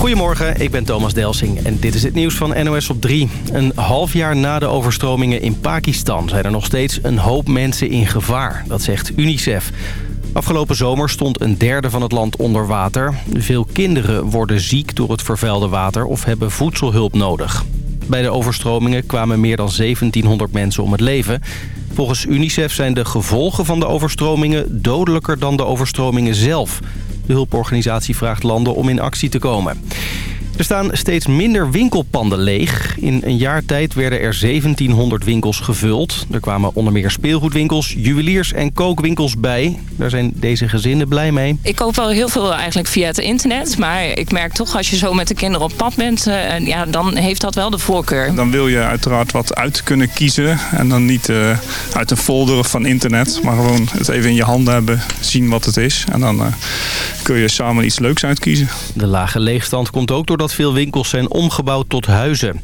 Goedemorgen, ik ben Thomas Delsing en dit is het nieuws van NOS op 3. Een half jaar na de overstromingen in Pakistan zijn er nog steeds een hoop mensen in gevaar. Dat zegt UNICEF. Afgelopen zomer stond een derde van het land onder water. Veel kinderen worden ziek door het vervuilde water of hebben voedselhulp nodig. Bij de overstromingen kwamen meer dan 1700 mensen om het leven. Volgens UNICEF zijn de gevolgen van de overstromingen dodelijker dan de overstromingen zelf. De hulporganisatie vraagt landen om in actie te komen. Er staan steeds minder winkelpanden leeg. In een jaar tijd werden er 1700 winkels gevuld. Er kwamen onder meer speelgoedwinkels, juweliers en kookwinkels bij. Daar zijn deze gezinnen blij mee. Ik koop wel heel veel eigenlijk via het internet. Maar ik merk toch als je zo met de kinderen op pad bent... Uh, ja, dan heeft dat wel de voorkeur. Dan wil je uiteraard wat uit kunnen kiezen. En dan niet uh, uit een folder van internet. Maar gewoon het even in je handen hebben, zien wat het is. En dan uh, kun je samen iets leuks uitkiezen. De lage leegstand komt ook doordat veel winkels zijn omgebouwd tot huizen.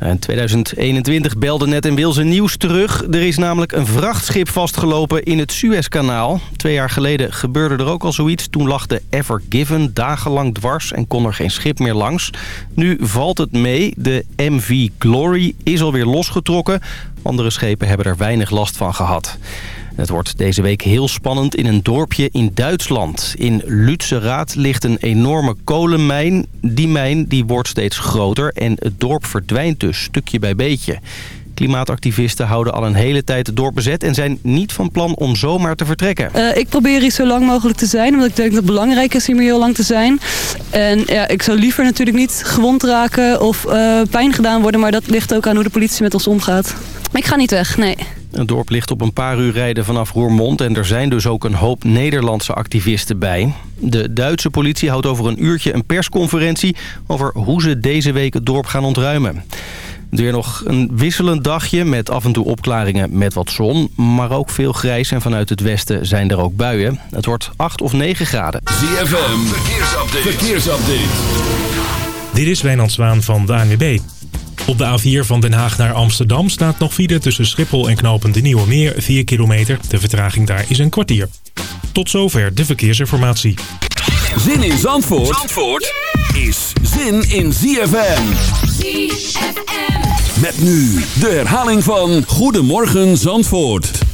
In 2021 belde Net en Wilze nieuws terug. Er is namelijk een vrachtschip vastgelopen in het Suezkanaal. Twee jaar geleden gebeurde er ook al zoiets. Toen lag de Ever Given dagenlang dwars en kon er geen schip meer langs. Nu valt het mee. De MV Glory is alweer losgetrokken. Andere schepen hebben er weinig last van gehad. Het wordt deze week heel spannend in een dorpje in Duitsland. In Lützerath ligt een enorme kolenmijn. Die mijn die wordt steeds groter en het dorp verdwijnt dus stukje bij beetje. Klimaatactivisten houden al een hele tijd het dorp bezet... en zijn niet van plan om zomaar te vertrekken. Uh, ik probeer hier zo lang mogelijk te zijn... omdat ik denk dat het belangrijk is om hier heel lang te zijn. En ja, ik zou liever natuurlijk niet gewond raken of uh, pijn gedaan worden... maar dat ligt ook aan hoe de politie met ons omgaat. Ik ga niet weg, nee. Het dorp ligt op een paar uur rijden vanaf Roermond... en er zijn dus ook een hoop Nederlandse activisten bij. De Duitse politie houdt over een uurtje een persconferentie... over hoe ze deze week het dorp gaan ontruimen. Weer nog een wisselend dagje met af en toe opklaringen met wat zon. Maar ook veel grijs en vanuit het westen zijn er ook buien. Het wordt 8 of 9 graden. ZFM, verkeersupdate. verkeersupdate. Dit is Wijnand Zwaan van de ANWB. Op de A4 van Den Haag naar Amsterdam staat nog file tussen Schiphol en Knopen de Nieuwe Meer 4 kilometer. De vertraging daar is een kwartier. Tot zover de verkeersinformatie. Zin in Zandvoort, Zandvoort is zin in ZFM. ZFM. Met nu de herhaling van Goedemorgen Zandvoort.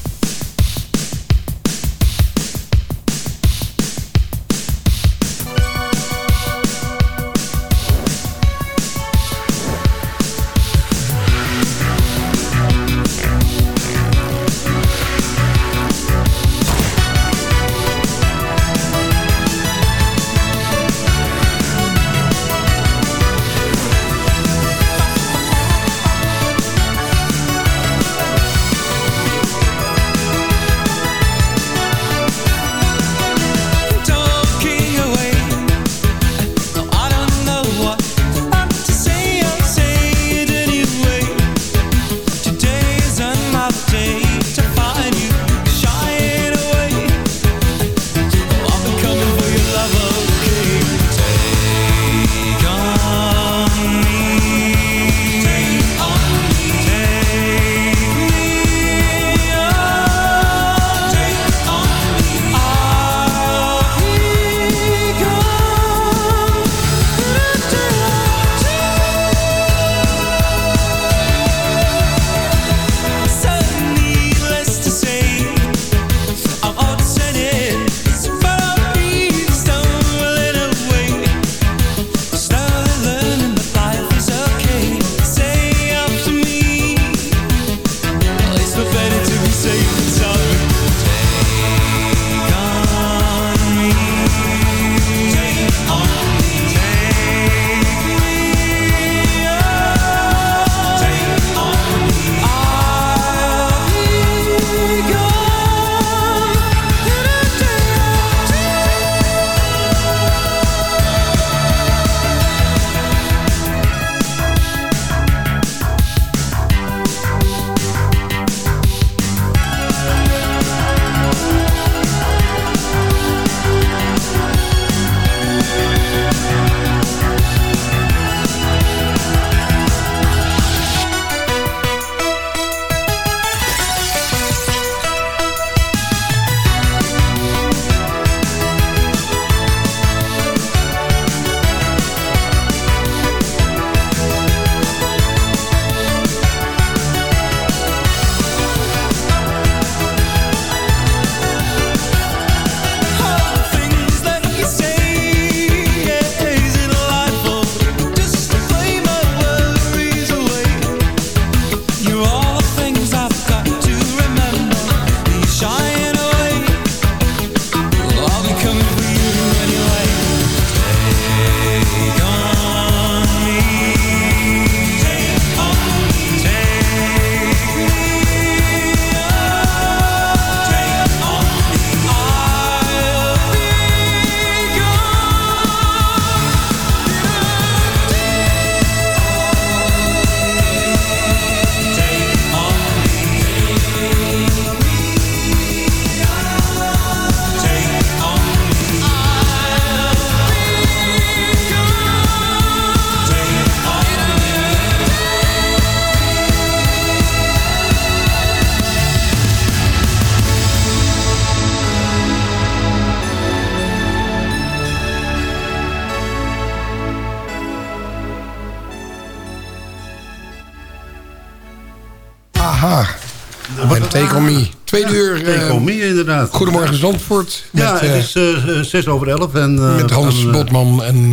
Goedemorgen Zandvoort. Ja, het eh, is eh, zes over elf. En, eh, met Hans Botman en,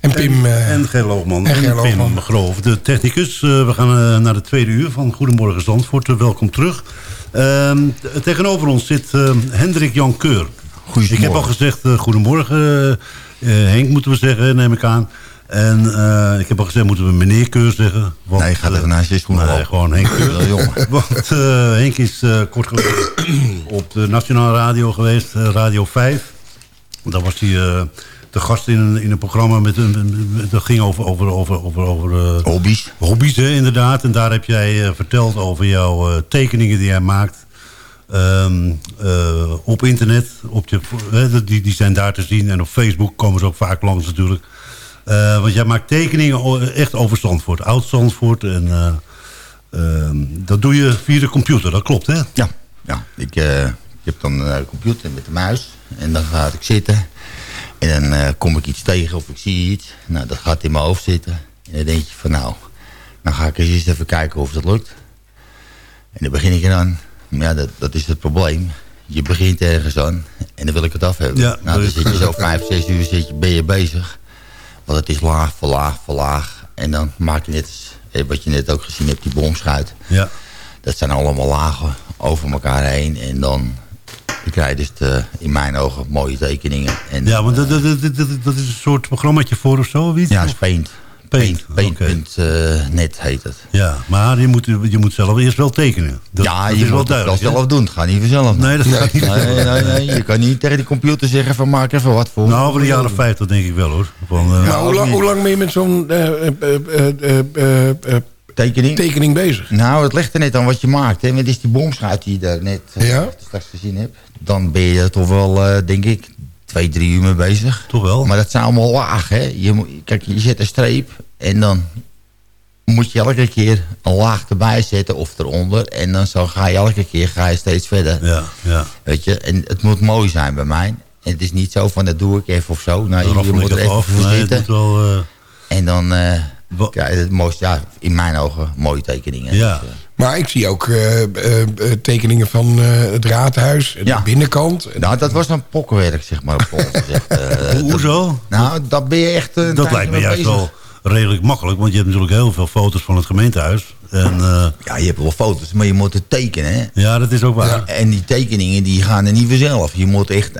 en Pim. en Ger Loogman. en Ger En Pim Loogman. Groof, de technicus. We gaan naar de tweede uur van Goedemorgen Zandvoort. Welkom terug. Ehm, tegenover ons zit Hendrik Jan Keur. Ik heb al gezegd, goedemorgen Henk moeten we zeggen, neem ik aan. En eh, ik heb al gezegd, moeten we meneer Keur zeggen. Want, Nee, ga er eh, naast je Nee, op. gewoon Henk Keur. Ja, jongen. Want eh, Henk is eh, kort geleden op de Nationale Radio geweest, Radio 5. Daar was hij de gast in een, in een programma met een, dat ging over, over, over, over, over Hobby's. hobby's, hè, inderdaad. En daar heb jij verteld over jouw tekeningen die jij maakt. ehm, eh, op internet. Op je, die, die zijn daar te zien. En op Facebook komen ze ook vaak langs natuurlijk. Eh, want jij maakt tekeningen echt over Zandvoort. Oud Zandvoort. En eh, ehm, dat doe je via de computer. Dat klopt, hè? Ja, ja. Ik, eh, ik heb dan een computer met de muis. En dan ga ik zitten. En dan kom ik iets tegen of ik zie iets. Nou, dat gaat in mijn hoofd zitten. En dan denk je van nou, dan ga ik eens even kijken of dat lukt. En dan begin ik eraan. Maar ja, dat, dat is het probleem. Je begint ergens aan en dan wil ik het af hebben. Ja, nou, dan zit je zo vijf, zes uur zit je, ben je bezig. Want het is laag voor laag voor laag. En dan maak je net, eh, wat je net ook gezien hebt, die bomschuit. Ja. Dat zijn allemaal lagen over elkaar heen. En dan krijg je dus de, in mijn ogen mooie tekeningen. En, Ja, want dat, dat, dat, dat, dat is een soort programmaatje voor of zo, of iets? ja, is Paint. Paint, eh, net heet het. Ja, maar je moet, je moet zelf eerst wel tekenen. Dat, ja, dat je is wel moet het wel zelf doen. Het gaat niet vanzelf. Nee, dat gaat niet. Nee, nee, nee. Je kan niet tegen die computer zeggen van maak even wat voor. Nou, over de jaren 50 denk ik wel hoor. Van, eh, maar hoe, lang, hoe lang ben je met zo'n eh, Tekening? tekening bezig? Nou, het ligt er net aan wat je maakt. Hè. Wat is die bomschuit die je daar net eh, Ja. straks gezien hebt? Dan ben je toch wel, eh, denk ik, twee, drie uur mee bezig. Toch wel? Maar dat zijn allemaal laag, hè. Je, moet- kijk, je zet een streep en dan moet je elke keer een laag erbij zetten of eronder. En dan zo ga je elke keer ga je steeds verder. ja, ja. Weet je, en het moet mooi zijn bij mij. En het is niet zo van, dat doe ik even of zo. Dan je moet er even af. voor zitten. wel... eh, En dan krijg je het mooiste, ja, in mijn ogen, mooie tekeningen. Ja. Dus, eh, Maar ik zie ook eh, eh, eh, tekeningen van eh, het raadhuis. Ja. De binnenkant. En- Nou, dat was een pokkenwerk, zeg maar, gezegd. Hoezo? Nou, dat ben je echt... een Dat lijkt me juist bezig. wel redelijk makkelijk. Want je hebt natuurlijk heel veel foto's van het gemeentehuis. En eh, Ja, je hebt wel foto's, maar je moet het tekenen, hè. ja, dat is ook waar. En die tekeningen, die gaan er niet vanzelf. Je moet echt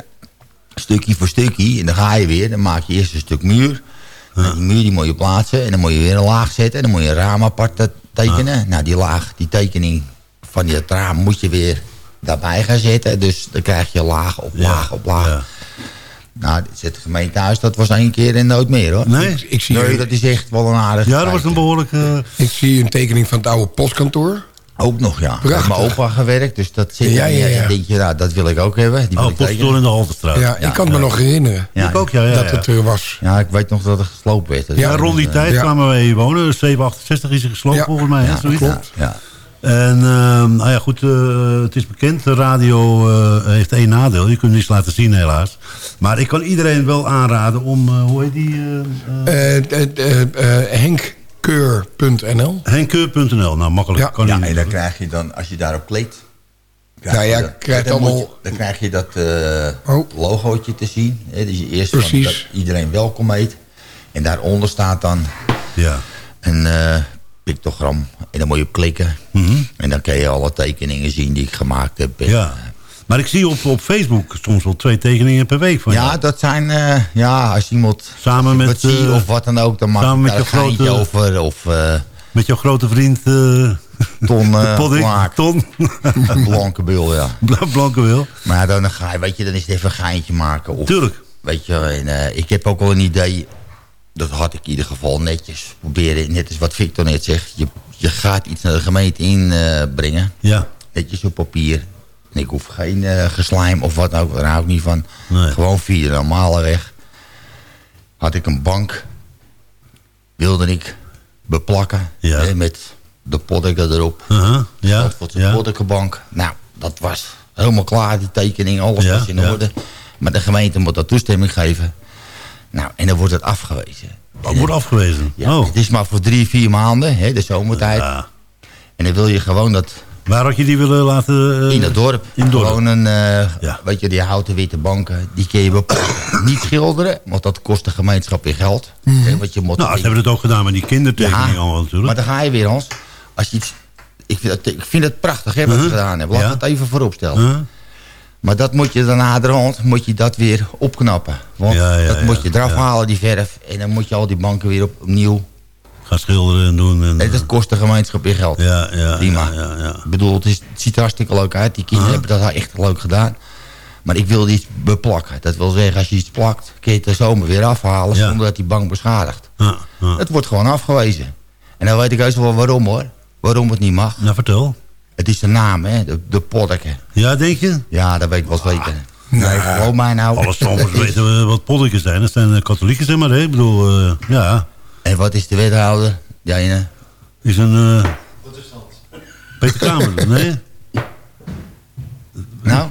stukje voor stukje, en dan ga je weer. Dan maak je eerst een stuk muur. Nou, die muur die moet je plaatsen. En dan moet je weer een laag zetten. En dan moet je een raam apart te- tekenen. Nou, die laag, die tekening van die raam moet je weer daarbij gaan zetten. Dus dan krijg je laag op Ja, laag op laag. ja. Nou, het gemeentehuis, dat was één keer en nooit meer, hoor. Nee? Ik, ik zie, Nee, dat is echt wel een aardig. Ja, dat was een behoorlijke... ik zie een tekening van het oude postkantoor. Ook nog, ja. Prachtig. Met mijn opa gewerkt, dus dat zit Ja, er ja, ja. En denk je, nou, dat wil ik ook hebben. Die Oh, ik postdoor in de Haltestraat. Ja, ik kan me nog herinneren Ja, ik ook, ja. ja, dat ja. het er was. Ja, ik weet nog dat het gesloopt werd. Dus Ja, rond die is, tijd ja. kwamen wij hier wonen. 768 is er gesloopt Ja. volgens mij. hè, Ja, zoiets. klopt. Ja. En ehm, nou ja, goed, eh, het is bekend. De radio eh, heeft één nadeel. Je kunt niets laten zien helaas. Maar ik kan iedereen wel aanraden om, eh, hoe heet die? eh, Henkkeur.nl Henkkeur.nl. Nou, makkelijk. Ja. Kan ja, en dan krijg je dan, als je daarop klikt... krijg Nou ja, je dat- krijgt dan, allemaal- je- dan krijg je dat eh, Oh. logootje te zien. Hè, dus je eerst van dat iedereen welkom heet. En daaronder staat dan Ja. een eh, pictogram. En dan moet je op klikken. Mhm. En dan kan je alle tekeningen zien die ik gemaakt heb. En, ja. Maar ik zie op, op Facebook soms wel twee tekeningen per week van Ja, jou. dat zijn, eh, ja, als iemand Samen met, wat zie eh, of wat dan ook, dan maak samen ik daar een grote- over. Of eh Met jouw grote vriend eh Ton Blaak. Ton Blanke bul, ja. Bla- Blanke wil. Maar dan ga je, weet je, dan is het even een geintje maken. Of, Tuurlijk. Weet je, en, ik heb ook wel een idee, dat had ik in ieder geval netjes proberen, net als wat Victor net zegt. Je, je gaat iets naar de gemeente inbrengen, Ja. netjes op papier. Ik hoef geen eh geslijm of wat ook, daar hou ik niet van. Nee. Gewoon via de normale weg. Had ik een bank, wilde ik beplakken, Ja. hè, met de poddeken erop. Uh-huh. Ja. Zandvoortse ja. Nou, dat was helemaal klaar, die tekening, alles Ja, was in orde. Maar de gemeente moet dat toestemming geven. Nou, en dan wordt het afgewezen. Oh, wordt afgewezen. Ja, oh. Het is maar voor drie, vier maanden, hè, de zomertijd. En dan wil je gewoon dat Waar had je die willen laten? eh, in het dorp. In het dorp. Gewoon een, eh, Ja. weet je, die houten witte banken, die kun je niet schilderen, want dat kost de gemeenschap weer geld. Hè, Want je moet Nou, ze hebben het ook gedaan met die kindertekeningen Ja, allemaal natuurlijk. Maar dan ga je weer, Hans. Als je iets, ik, vind het, ik vind het prachtig hè, wat ze gedaan hebben. Laat het even voorop stellen. Huh? Maar dat moet je dan naderhand moet je dat weer opknappen. Want Ja, ja, dat moet je eraf halen, die verf. En dan moet je al die banken weer op, opnieuw. Gaan schilderen en doen. En, En dat kost de gemeenschap weer geld. ja, ja, Prima. Ja, ja, ja. Ik bedoel, het, is, het ziet er hartstikke leuk uit. Die kinderen hebben dat echt leuk gedaan. Maar ik wilde iets beplakken. Dat wil zeggen, als je iets plakt, kun je het de zomer weer afhalen... Ja. zonder dat die bank beschadigt. Ja, ja. Het wordt gewoon afgewezen. En dan weet ik heus wel waarom hoor. Waarom het niet mag. Nou, vertel. Het is de naam, hè. De, de poddeke. Ja, denk je? Ja, dat weet ik wel zeker. Nee, geloof mij nou. Alle stamers weten eh, wat poddeken zijn. Dat zijn eh, katholieken, zeg maar. Hè? Ik bedoel, eh, ja. En wat is de wethouder? Ja, ene. Is een... eh Peter Kamer, nee? Nou,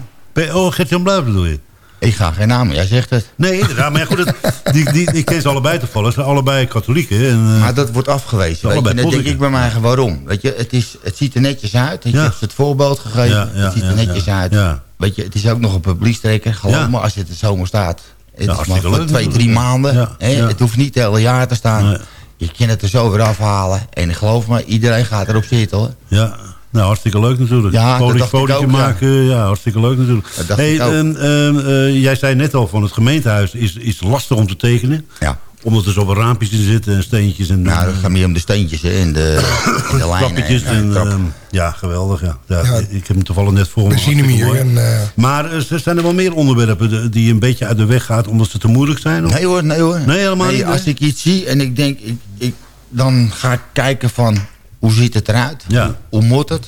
oh, Gert-Jan Bluis bedoel je? ik ga geen naam. Jij zegt het. Nee, inderdaad. Maar goed, het- die, die, ik ken ze allebei toevallig. Ze zijn allebei katholieken. En, eh, Maar dat wordt afgewezen. Weet je. Allebei En dan denk ik bij mij gewoon waarom. Weet je, het, is, het ziet er netjes uit. Ik Ja. heb ze het voorbeeld gegeven. Ja, ja, het ziet er ja, netjes ja. uit. Ja. Weet je, het is ook nog een publiekstrekker. Geloof Ja. me, als het de zomer staat. Het is maar hartstikke voor leuk twee, drie maanden. Ja, hè. ja. Het hoeft niet het hele jaar te staan. Nee. Je kan het er zo weer afhalen. En geloof me, iedereen gaat erop zitten hoor. Ja, nou, hartstikke leuk natuurlijk. Ja, ja. maken, ja. hartstikke leuk natuurlijk. Hey, ehm, ehm, eh, jij zei net al van het gemeentehuis is, is lastig om te tekenen. Ja. Omdat er zoveel raampjes in zitten en steentjes en Nou, het gaat meer om de steentjes hè, en de, en de lijnen. En, ehm, ja, geweldig. Ja. Ja, Ja. Ik heb hem toevallig net voor me. We zien hem hier. En, eh, Maar eh, er zijn er wel meer onderwerpen de- die een beetje uit de weg gaat omdat ze te moeilijk zijn? Of? Nee hoor, nee hoor. Nee, helemaal niet, Als nee? ik iets zie en ik denk, ik, ik, dan ga ik kijken van, hoe ziet het eruit? Ja. Hoe moet het?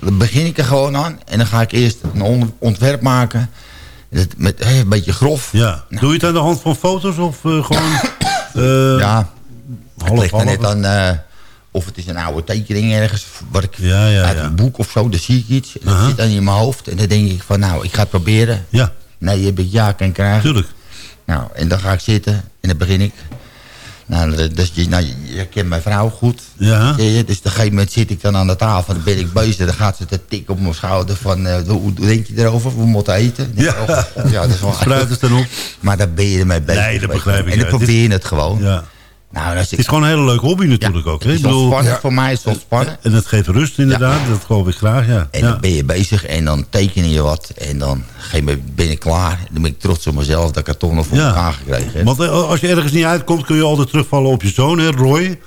Dan begin ik er gewoon aan. En dan ga ik eerst een on- ontwerp maken. Met een beetje grof. Ja. Doe je het aan de hand van foto's of eh, gewoon... eh, Ja, het half, ligt er half? net aan... eh, of het is een oude tekening ergens, wat ik Ja, ja, uit ja. een boek of zo, dan zie ik iets. En dat Aha. zit dan in mijn hoofd. En dan denk ik van, nou, ik ga het proberen. Ja, Nee, je hebt het ja kan krijgen. tuurlijk. Nou, en dan ga ik zitten en dan begin ik. Nou, dat is, je- nou, je, kent mijn vrouw goed. Ja. Je? Dus op een gegeven moment zit ik dan aan de tafel. Dan ben ik bezig. Dan gaat ze te tikken op mijn schouder. Van, eh, hoe, denk je erover? We moeten eten. Ja. ja dat is wel Fruit is dan op. Maar daar ben je ermee bezig. Nee, dat begrijp ik, En dan probeer je het gewoon. Ja. Nou, ik, Het is gewoon een hele leuke hobby natuurlijk ook. Hè? het Ik is bedoel, ontspannen. ja. Voor mij is het ontspannen. en het geeft rust inderdaad. Dat geloof ik graag, ja. En ja. dan ben je bezig en dan teken je wat. En dan ben ik klaar. Dan ben ik trots op mezelf dat ik het toch nog voor Ja. elkaar gekregen heb. Want eh, als je ergens niet uitkomt, kun je altijd terugvallen op je zoon, hè, Roy.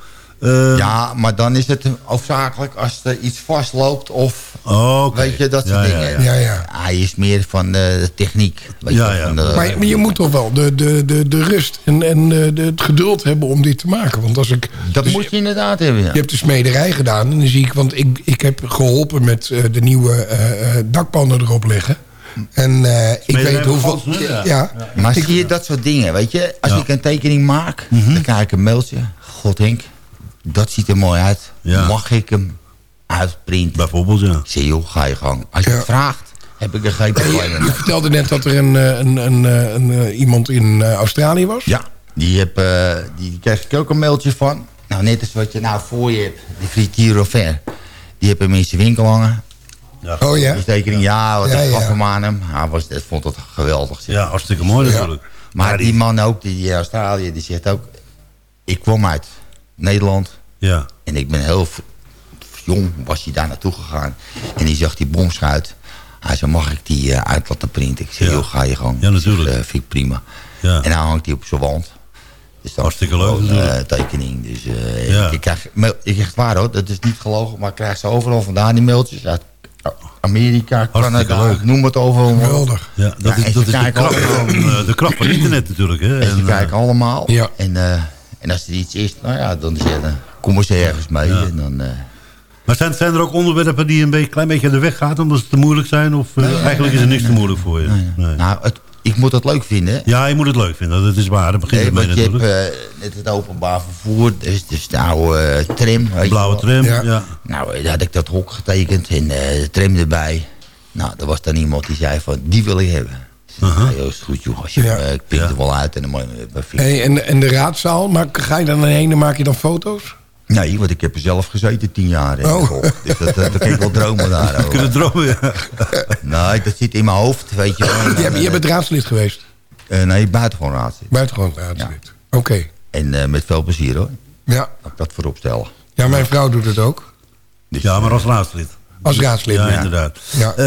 Eh, Ja, maar dan is het hoofdzakelijk als er iets vastloopt of oh, oké. weet je, dat soort Ja, ja, dingen. ja. ja, ja. Hij is meer van de, de techniek. Weet Ja, je, ja. de- Maar, maar je moet toch wel de, de, de, de rust en, en eh, de, het geduld hebben om dit te maken. Want als ik... dat dus moet je inderdaad hebben. Ja. Je hebt de smederij gedaan en dan zie ik... Want ik, ik heb geholpen met eh, de nieuwe eh, eh, dakpannen erop leggen. En eh, ik weet hoeveel... Ja. Ja. Maar zie je dat soort dingen, weet je? Als Ja. ik een tekening maak, dan krijg ik een mailtje. God Henk, dat ziet er mooi uit. Ja. Mag ik hem uitprinten? Bijvoorbeeld, ja. Ik zeg, joh, ga je gang. Als je Ja. het vraagt, heb ik er geen probleem mee. Je vertelde net dat er een, eh, een, een, eh, een, eh, iemand in Australië was. Ja, die, heb, eh, die kreeg ik ook een mailtje van. Nou, net als wat je nou voor je hebt, die fritier of ver. Die heb hem in zijn winkel hangen. Oh ja? Die tekening, ja, wat Ja, ik gaf ja. hem aan hem. Hij was, dat vond het geweldig. zeg. Ja, hartstikke mooi Ja. natuurlijk. Maar die man ook, die in Australië, die zegt ook... Ik kwam uit Nederland Ja, en ik ben heel jong, was hij daar naartoe gegaan. En die zag die bomschuit. Hij zei, mag ik die eh, uit laten printen? Ik zei, Ja. joh, ga je gewoon. Ja, natuurlijk. Dus, vind ik prima. ja. En nou hangt hij op zijn wand. Dus dan Hartstikke leuk gewoon, natuurlijk. eh, tekening. Dus eh, Ja. ik, krijg, ik zeg het waar hoor, dat is niet gelogen. Maar ik krijg ze overal vandaan die mailtjes. Uit Amerika, Hartstikke Canada, leuk. noem het overal. Geweldig. ja, dat Ja, is, ze dat is de, kijken kracht van, eh, de kracht van internet natuurlijk. Hè. En ze En, kijken eh, allemaal. Ja. En, eh, en als er iets is, nou ja, dan, zeggen, dan komen ze ergens mee. Ja. En dan, eh, maar zijn, zijn er ook onderwerpen die een beetje, klein beetje aan de weg gaan... omdat ze te moeilijk zijn? Of eh, eigenlijk is er niks te moeilijk voor je? Nee. Nou, het, ik moet het leuk vinden. Ja, je moet het leuk vinden. Dat is waar. Daar begint Nee, het mee want je natuurlijk. eh, net het openbaar vervoer, dus, dus de oude tram. je Blauwe tram. Ja. Ja. Nou, daar had ik dat hok getekend en eh, de tram erbij. Nou, er was dan iemand die zei van, die wil ik hebben. Aha. Ja, joh, is goed joh, als je, Ja. eh, ik pik Ja. er wel uit en dan hem even Hey, en, en de raadzaal, maar ga je dan heen en maak je dan foto's? Nee, want ik heb er zelf gezeten tien jaar. in Oh. Dus dat, dat, dat kan ik wel dromen daar. Kunnen dromen, ja. Nee, dat zit in mijn hoofd, weet je wel. Je, je bent raadslid geweest. Eh, nee, buitengewoon raadslid. Buitengewoon raadslid. Oké. En eh, met veel plezier hoor. Ja. Laat ik dat voorop stellen. ja, mijn vrouw doet het ook. Dus, Ja, maar als raadslid. Als raadslid. Ja, ja. inderdaad. Ja. D-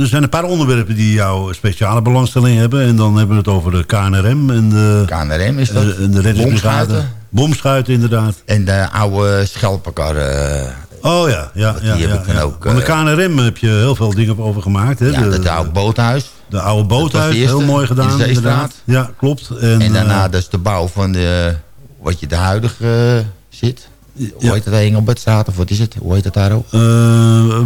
er zijn een paar onderwerpen die jouw speciale belangstelling hebben. En dan hebben we het over de KNRM en de, KNRM is dat. eh, en de reddingsbrigade. Bomschuiten. Bomschuiten, inderdaad. En de oude schelpenkar. eh, Oh ja, ja, Die ja. heb ja, ik dan ja. ook, Van de KNRM heb je heel veel dingen over gemaakt. Hè? ja, de, dat oude boothuis. de oude boothuis, de eerste, heel mooi gedaan. in inderdaad. Ja, klopt. En, En daarna eh, dus de bouw van de, wat je de huidige zit. Hoe heet dat, Engelbertstraat of wat is het? Hoe heet dat daar ook? eh,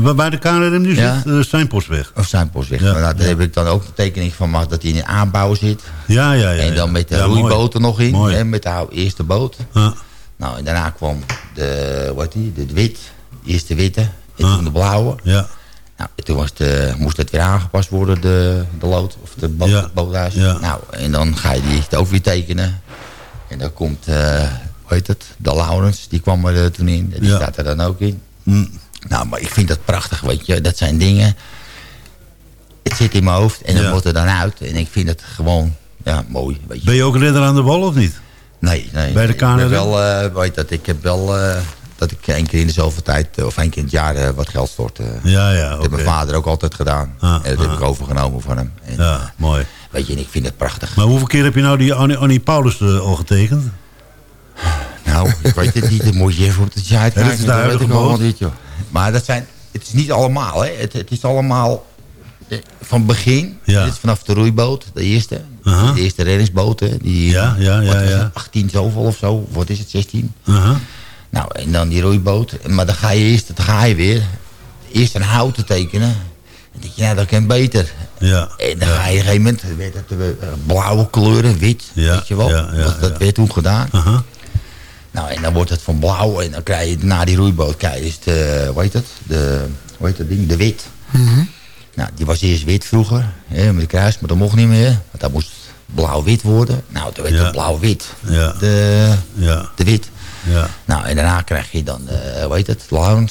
waar bij de KNRM nu Ja. zit, de Steinpostweg. Of Zuidpostweg. Ja, maar nou, daar ja. heb ik dan ook de tekening van gemaakt dat hij in de aanbouw zit. Ja, ja, ja. en dan met de Ja, roeiboten nog in. Mooi. Hè, met de eerste boot. Ja. Nou, en daarna kwam de, wat die, de wit. De witte. En toen de blauwe. ja. Nou, en toen was de, moest het weer aangepast worden, de, de lood. Of de boot, boothuis. Nou, en dan ga je die ook weer tekenen. En dan komt, eh heet het? De Laurens, die kwam er eh, toen in. Die Ja. staat er dan ook in. Hm. Nou, maar ik vind dat prachtig, weet je. Dat zijn dingen... Het zit in mijn hoofd en dat Ja. wordt er dan uit. En ik vind het gewoon, ja, mooi, weet je. Ben je ook redder aan de wal of niet? Nee, nee. Bij de nee. Ik wel, eh, weet dat, ik heb wel... eh, dat ik één keer in de zoveel tijd, eh, of één keer in het jaar, eh, wat geld stort. eh. Ja, ja, Dat heeft mijn vader ook altijd gedaan. Ah, en dat heb ah. ik overgenomen van hem. En, Ja, mooi. Weet je, en ik vind het prachtig. Maar hoeveel keer heb je nou die Annie, Annie Paulus eh, al getekend? Nou, ik weet het niet. Dan moet je even op de site Ja, kijken. dat is de huidige dit, joh. Maar dat zijn, het is niet allemaal, hè. Het, het is allemaal eh, van begin. Ja. Dit is vanaf de roeiboot, de eerste. De eerste reddingsboten. Die, Ja, ja, ja, wat was ja. het, 18 zoveel of zo. Wat is het, 16? Uh-huh. Nou, en dan die roeiboot. Maar dan ga je eerst, dan ga je weer. Eerst een houten tekenen. Dan denk je, nou, dat kan beter. Ja. En dan ga je op een gegeven moment, werd het eh, blauwe kleuren, wit, Ja, weet je wel. dat werd toen gedaan. Nou, en dan wordt het van blauw en dan krijg je na die roeiboot, krijg je dus de, hoe heet het, de, hoe heet dat ding, de wit. Nou, die was eerst wit vroeger, hè, met de kruis, maar dat mocht niet meer. Want dat moest blauw-wit worden. Nou, toen werd Ja. het blauw-wit, Ja. de, Ja. de wit. Ja. Nou, en daarna krijg je dan, eh hoe heet het, Lounge.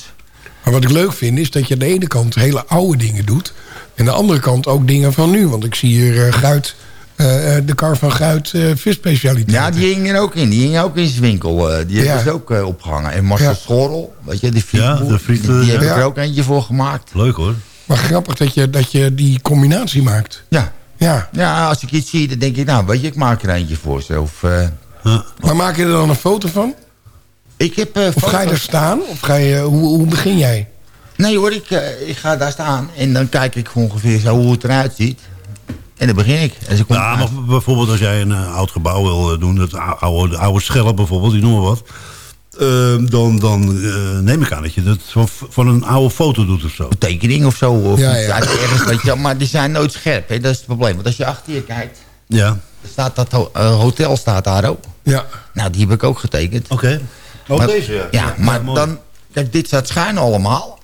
Maar wat ik leuk vind is dat je aan de ene kant hele oude dingen doet. En aan de andere kant ook dingen van nu. Want ik zie hier Guit, eh, de kar van Guit uh, visspecialiteit. Ja, die hing er ook in. Die hing ook in zijn winkel. eh, die Ja. ze ook eh, opgehangen. En Marcel Ja. Schorrel, weet je, die frietboer, die, die eh, heb ik er ook eentje voor gemaakt. Leuk hoor. Maar grappig dat je, dat je die combinatie maakt. Ja. Ja. Ja, als ik iets zie, dan denk ik, nou, weet je, ik maak er eentje voor ze. Of, eh, Ja. Maar maak je er dan een foto van? ik heb eh, Of ga je er staan? Of ga je, hoe, hoe begin jij? Nee hoor, ik, eh, ik ga daar staan en dan kijk ik ongeveer zo hoe het eruit ziet. En dan begin ik. Ze komt Ja, maar bijvoorbeeld als jij een eh, oud gebouw wil eh, doen, het ou- oude, de oude schelp bijvoorbeeld, die noemen wat. eh, dan dan eh, neem ik aan dat je dat van, van een oude foto doet of zo. een tekening of zo. Of Ja, iets ja. ergens, weet je, maar die zijn nooit scherp. Hè? Dat is het probleem. Want als je achter je kijkt, Ja. staat dat ho- hotel staat daar ook. Ja. Nou, die heb ik ook getekend. Oké. Oh, Maar- deze ja. Ja, maar mooi. dan... Kijk, dit staat schuin allemaal.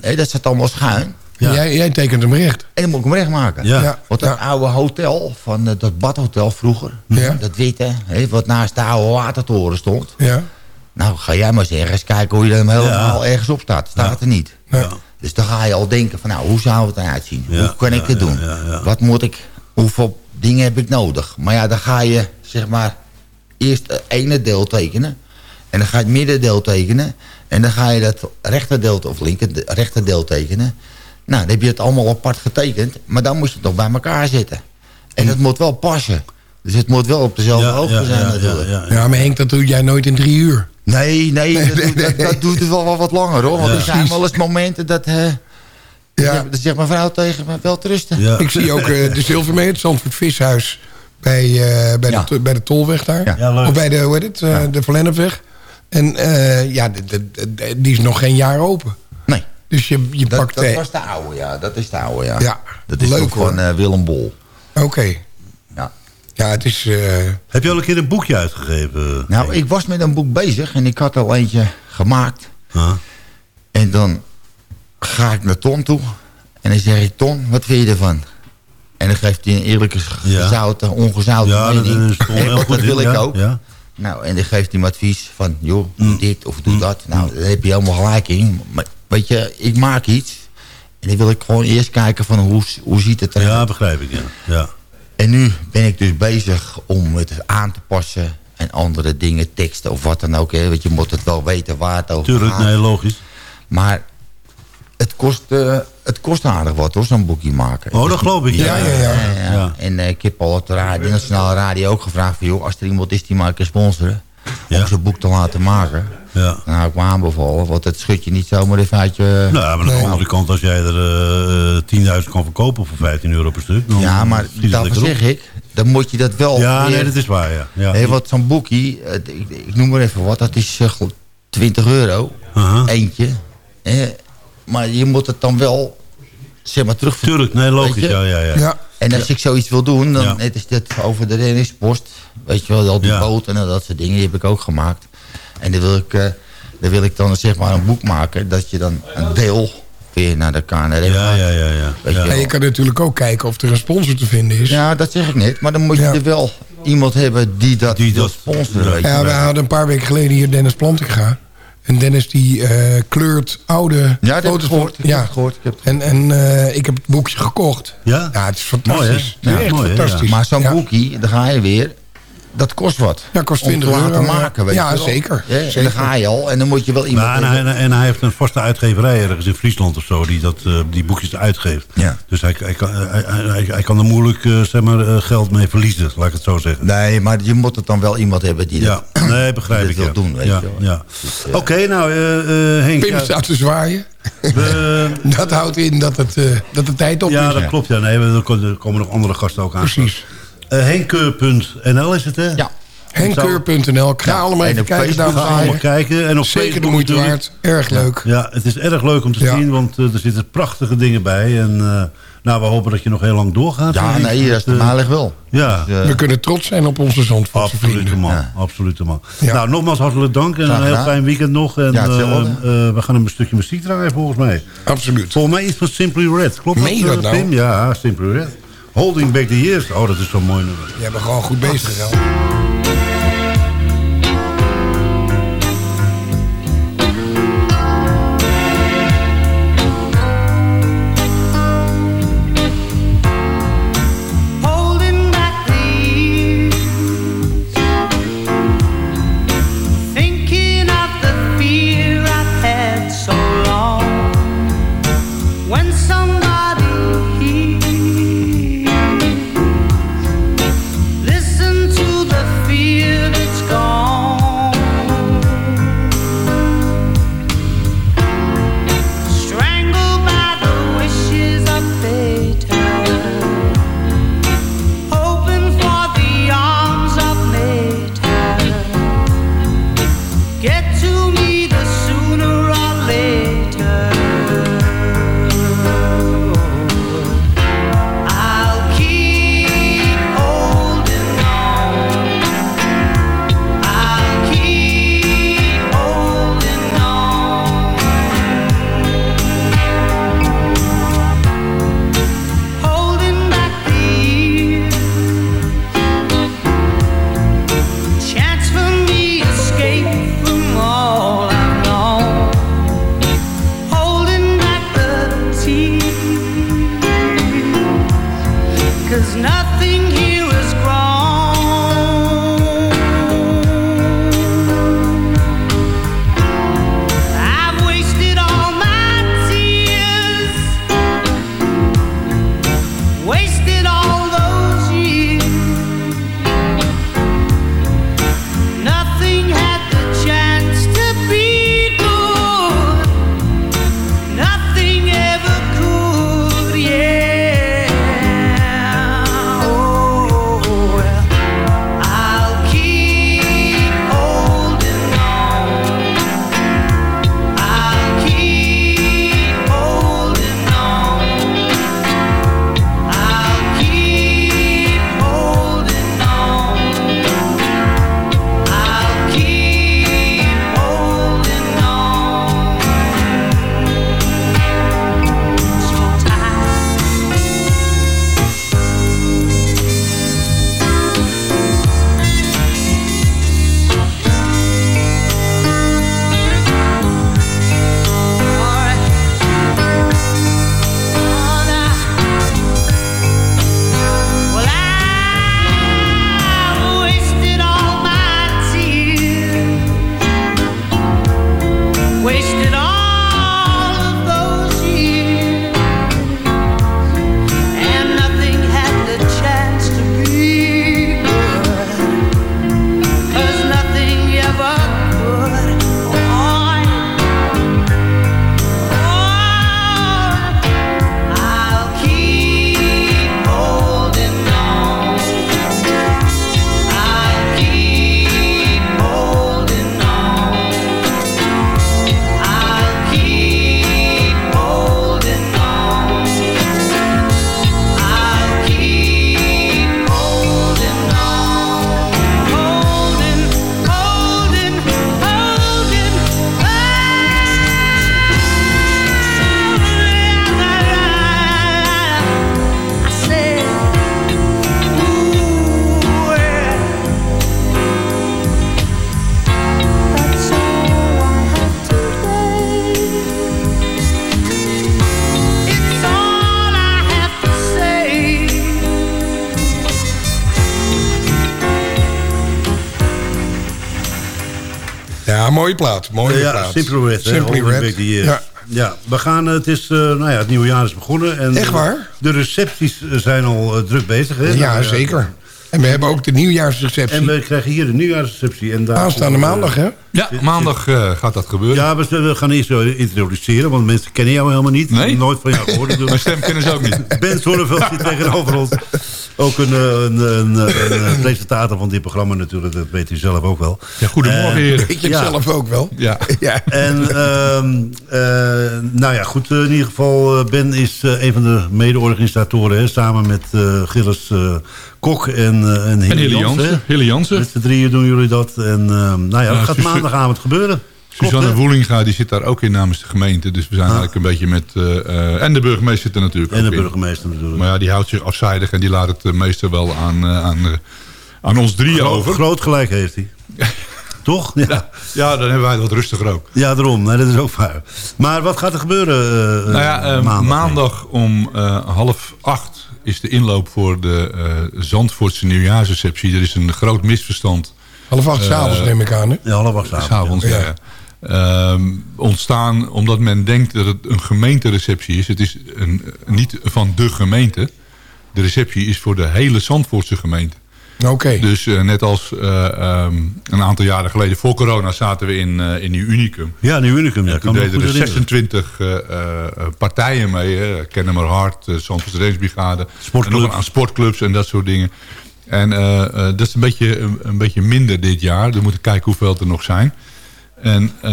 Hè, dat staat allemaal schuin. Ja. Jij, jij tekent hem recht. En dan moet ik hem recht maken. Ja. Ja. Want dat Ja. oude hotel, van eh, dat badhotel vroeger. Ja. Dat witte, hè, wat naast de oude watertoren stond. Ja. Nou, ga jij maar eens ergens kijken hoe je hem helemaal ergens op staat. Staat er niet. Ja. Dus dan ga je al denken van, nou, hoe zou het eruit zien? Ja, Hoe kan ik ja, het doen? ja, ja, ja. Wat moet ik, hoeveel dingen heb ik nodig? Maar ja, dan ga je, zeg maar, eerst het ene deel tekenen. En dan ga je het middendeel tekenen. En dan ga je dat rechterdeel, of linker, rechterdeel tekenen. Nou, dan heb je het allemaal apart getekend. Maar dan moet je het nog bij elkaar zetten. En het moet wel passen. Dus het moet wel op dezelfde Ja, hoogte ja, zijn ja, natuurlijk. ja, ja. Ja, maar Henk, dat doe jij nooit in drie uur. Nee, nee, dat, doet- dat, dat doet het wel wat, wat langer hoor. Want Ja. er zijn wel eens momenten dat... eh Ja. Dan zegt mijn vrouw tegen me, wel te rusten. Ja. Ik zie ook eh, de Zilvermeer, het Zandvoort Vishuis... bij, eh, bij, Ja. de, bij de Tolweg daar. Ja. Ja, leuk. Of bij de, hoe heet het, eh, de Verlennepweg. En eh, ja, de- de- de- die is nog geen jaar open. Dus je, je dat, pakt... dat eh, was de oude, ja. Dat is de oude, ja. Ja, dat is leuk, nog van hoor. eh, Willem Bol. Oké. Ja. Ja, het is... eh, Heb je al een keer een boekje uitgegeven? Nou, ik was met een boek bezig en ik had al eentje gemaakt. Huh? En dan ga ik naar Ton toe. En dan zeg ik, Ton, wat vind je ervan? En dan geeft hij een eerlijke Ja. gezouten, ongezouten Ja, dat is heel goed. dat wil ja, ik ook. Ja. Nou, en dan geeft hij me advies van, joh, Mm. doe dit of doe dat. Nou, daar heb je helemaal gelijk in. Maar weet je, ik maak iets. En dan wil ik gewoon eerst kijken van hoe, hoe ziet het eruit. Ja, begrijp ik, ja. ja. En nu ben ik dus bezig om het aan te passen. En andere dingen, teksten of wat dan ook. Hè. Want je moet het wel weten waar het over Tuurlijk, gaat. nee, logisch. Maar het kost, eh, het kost aardig wat hoor, zo'n boekje maken. Oh, dat geloof ik, ja. Ja, ja, ja. Ja, Ja. En eh, ik heb al op de radio, Nationale Radio ook gevraagd... Van, joh, als er iemand is die mij kan sponsoren... Ja. om zo'n boek te laten maken... Ja. dan hou ik me aanbevolen. Want het schud je niet zomaar even uit je... Nou, maar aan de andere kant, als jij er eh 10.000 kan verkopen voor 15 euro per stuk... Dan ja, maar daarvoor zeg ik... dan moet je dat wel... Ja, weer- nee, dat is waar, ja. ja. Hé, wat zo'n boekje, eh, ik, ik noem maar even wat, dat is eh, ik 20 euro. Aha. Eentje. Eh, maar je moet het dan wel, zeg maar, terug... Tuurlijk, nee, logisch, ja, ja, ja. Ja. En als ik zoiets wil doen, dan Ja. het is dit over de reddingspost. Weet je wel, al die Ja. boten en dat soort dingen, die heb ik ook gemaakt. En dan wil ik, eh, dan, wil ik dan zeg maar een boek maken, dat je dan een deel weer naar de KNRM Ja, ja, ja, ja. Weet je ja. wel. En je kan natuurlijk ook kijken of er een sponsor te vinden is. Ja, dat zeg ik net. Maar dan moet je Ja. er wel iemand hebben die dat, Die dat- sponsoren. weet je Ja, we hadden een paar weken geleden hier Dennis Plantinga. En Dennis die eh, kleurt oude Ja, dat heb ik foto's. gehoord. Ik heb ja. het gehoord. Ik heb het En, en eh, ik heb het boekje gekocht. Ja? Ja, het is Mooi, fantastisch. hè? Het is Ja, echt mooi, hè? fantastisch. Maar zo'n Ja. boekie, daar ga je weer. Dat kost wat. Ja, kost Om te 20 laten euro. maken, weet Ja, je zeker. Ja, en Zeker. dan ga je al. En dan moet je wel iemand Nou, en, hij, en hij heeft een vaste uitgeverij ergens in Friesland of zo... die dat, eh, die boekjes uitgeeft. Ja. Dus hij, hij, kan, hij, hij, hij kan er moeilijk eh, zeg maar, eh, geld mee verliezen, laat ik het zo zeggen. Nee, maar je moet het dan wel iemand hebben die Ja, dat... nee, begrijp dat ik. wil ja. doen, weet ja, je wel. Ja. Dus, eh, Oké, nou eh, eh, Henk... Pim ja, staat te zwaaien. we- Dat houdt in dat, het, eh, dat de tijd op ja, is. dat klopt. Ja. Nee, er komen er komen nog andere gasten ook aan. Precies. Eh, Henk.nl is het, hè? Ja. Henkeur.nl. Ga Ja, allemaal en even kijken, dames en heren. kijken. En op Zeker de Facebook moeite natuurlijk. waard. Erg leuk. Ja, het is erg leuk om te Ja. zien, want eh, er zitten prachtige dingen bij. En eh, nou, we hopen dat je nog heel lang doorgaat. Ja, nee, dat is Dat, de malig wel. Ja, Dus, We kunnen trots zijn op onze Zandvoortse absoluut vrienden. man. Ja. Absoluut man. Ja. Nou, nogmaals hartelijk dank en een heel fijn weekend nog. En we gaan een stukje muziek draaien volgens mij. Absoluut. Volgens mij iets van Simply Red. Klopt Meen je dat eh, nou? Pim? Ja, Simply Red. Holding Back the Years. Oh, dat is zo'n mooi nummer. Je bent gewoon goed bezig gegaan. Mooie plaat. Mooie ja, plaat. Simply Red. Simply Red. Years. Ja. Ja, we gaan, eh, het is, eh, nou ja, het nieuwe jaar is begonnen. En, Echt waar? eh, De recepties eh, zijn al eh, druk bezig. Hè? Ja, Nou, eh, zeker. En we hebben ook de nieuwjaarsreceptie. En we krijgen hier de nieuwjaarsreceptie. En daar Aanstaande eh, maandag, hè? Ja, maandag eh, gaat dat gebeuren. Ja, we, we gaan eerst zo introduceren, want mensen kennen jou helemaal niet. Nee? Nooit van jou gehoord. Mijn stem kennen ze ook niet. Ben Zonneveld zit tegenover ons. Ook een, eh, een, een, een, een presentator van dit programma natuurlijk, dat weet u zelf ook wel. Ja, goedemorgen, Eh, heren. Ik Ja. zelf ook wel. Ja. Ja. En ehm, eh, nou ja, goed, eh, in ieder geval, eh, Ben is eh, een van de mede-organisatoren, hè, samen met eh, Gilles eh, Kok en, eh en Hille Jansen. Hille Jansen. Met z'n drieën doen jullie dat. En ehm, nou ja, dat gaat maandagavond gebeuren. Klopt, Suzanne hè? Woelinga die zit daar ook in namens de gemeente. Dus we zijn eigenlijk een beetje met... eh, eh, en de burgemeester zit er natuurlijk En de in. burgemeester natuurlijk. Maar ja, die houdt zich afzijdig en die laat het eh, meestal wel aan, eh, aan, eh, aan ons drieën over. Groot gelijk heeft hij. Toch? Ja. Ja, dan hebben wij het wat rustiger ook. Ja, daarom. Nee, dat is ook waar. Maar wat gaat er gebeuren eh, nou ja, eh, maandag? maandag, om eh, half acht is de inloop voor de eh Zandvoortse nieuwjaarsreceptie. Er is een groot misverstand. Half acht Eh, s'avonds neem ik aan, hè? Ja, half acht s'avonds. S'avonds, Ja. ja. Ehm, ontstaan omdat men denkt dat het een gemeentereceptie is. Het is een, niet van de gemeente. De receptie is voor de hele Zandvoortse gemeente. Oké. Dus eh, net als eh, ehm, een aantal jaren geleden voor corona zaten we in, eh in Nieuw Unicum. Ja, Nieuw Unicum. En toen deden er herinneren. 26 eh, eh, eh, partijen mee. Hè. Kennemer Hart, uh, Zandvoortse Reddingsbrigade. Sportclubs. En nog een aan sportclubs en dat soort dingen. En eh, eh, dat is een beetje, een, een beetje minder dit jaar. We moeten kijken hoeveel er nog zijn. En uh,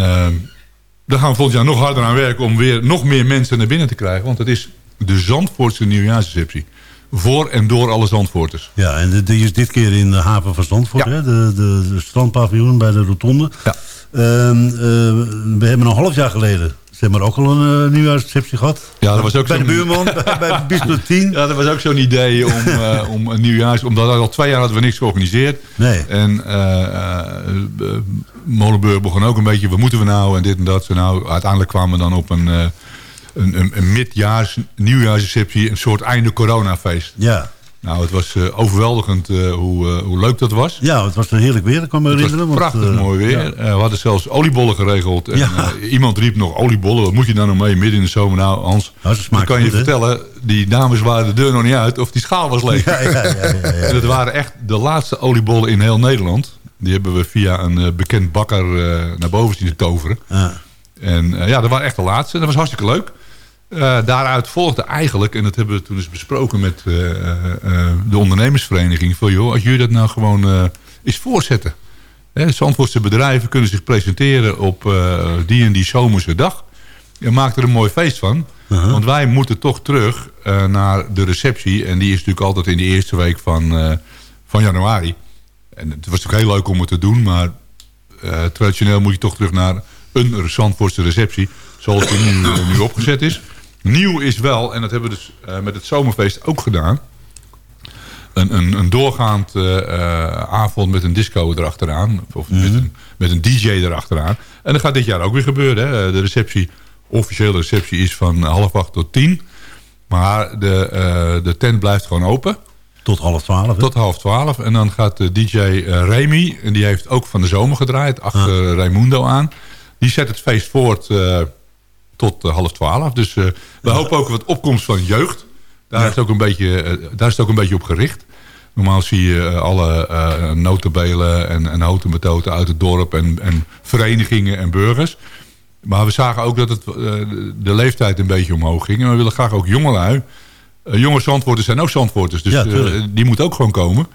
daar gaan we volgend jaar nog harder aan werken... om weer nog meer mensen naar binnen te krijgen. Want het is de Zandvoortse nieuwjaarsreceptie. Voor en door alle Zandvoorters. Ja, en die is dit keer in de haven van Zandvoort, Ja. hè? De, de, de strandpaviljoen bij de rotonde. Ja. Ehm, eh, we hebben een half jaar geleden zeg maar, ook al een uh, nieuwjaarsreceptie gehad. Ja, dat was ook bij de buurman, bij, bij Biesbloed 10. Ja, dat was ook zo'n idee om, eh, om een nieuwjaars... Omdat al twee jaar hadden we niks georganiseerd. Nee. En eh, Molenburg begon ook een beetje... Wat moeten we nou en dit en dat. Zo, nou, uiteindelijk kwamen we dan op een, een, een, een midjaars nieuwjaarsreceptie. Een soort einde coronafeest. Ja. Nou, het was eh, overweldigend eh, hoe, eh, hoe leuk dat was. ja, het was een heerlijk weer, dat kan me Het herinneren. prachtig mooi weer. ja. We hadden zelfs oliebollen geregeld. En, Ja. iemand riep nog oliebollen. Wat moet je daar nou mee midden in de zomer? Nou, Hans, Nou, ze ik kan je goed, vertellen... die dames waren de deur nog niet uit of die schaal was leeg. Ja. En het waren echt de laatste oliebollen in heel Nederland. Die hebben we via een bekend bakker naar boven zien toveren. Ja. En ja, dat waren echt de laatste. Dat was hartstikke leuk. Eh, daaruit volgde eigenlijk, en dat hebben we toen eens besproken met eh, eh, de ondernemersvereniging. Van joh, als jullie dat nou gewoon eens voorzetten. Hè, Zandvoortse bedrijven kunnen zich presenteren op die en die zomerse dag. Je maakt er een mooi feest van. Want wij moeten toch terug naar de receptie. En die is natuurlijk altijd in de eerste week van, van januari. En het was natuurlijk heel leuk om het te doen. Maar traditioneel moet je toch terug naar een Zandvoortse receptie. Zoals die nu, nu opgezet is. Nieuw is wel, en dat hebben we dus eh, met het zomerfeest ook gedaan. Een, een, een doorgaand eh, eh, avond met een disco erachteraan. Of met, een, met een DJ erachteraan. En dat gaat dit jaar ook weer gebeuren. Hè. De receptie, officiële receptie is van half acht tot tien. Maar de, de tent blijft gewoon open. Tot half twaalf. hè? Tot half twaalf. En dan gaat de DJ Remy, en die heeft ook van de zomer gedraaid, achter Raimundo aan. Die zet het feest voort tot eh, half twaalf. Dus eh, we hopen ook wat opkomst van jeugd. Daar, is het ook een beetje, eh, daar is het ook een beetje op gericht. Normaal zie je alle eh notenbelen en, en houten uit het dorp en, en verenigingen en burgers. Maar we zagen ook dat het, de leeftijd een beetje omhoog ging. En we willen graag ook jongelui. Uh, jonge Zandvoorters zijn ook Zandvoorters. Dus Ja, die moet ook gewoon komen.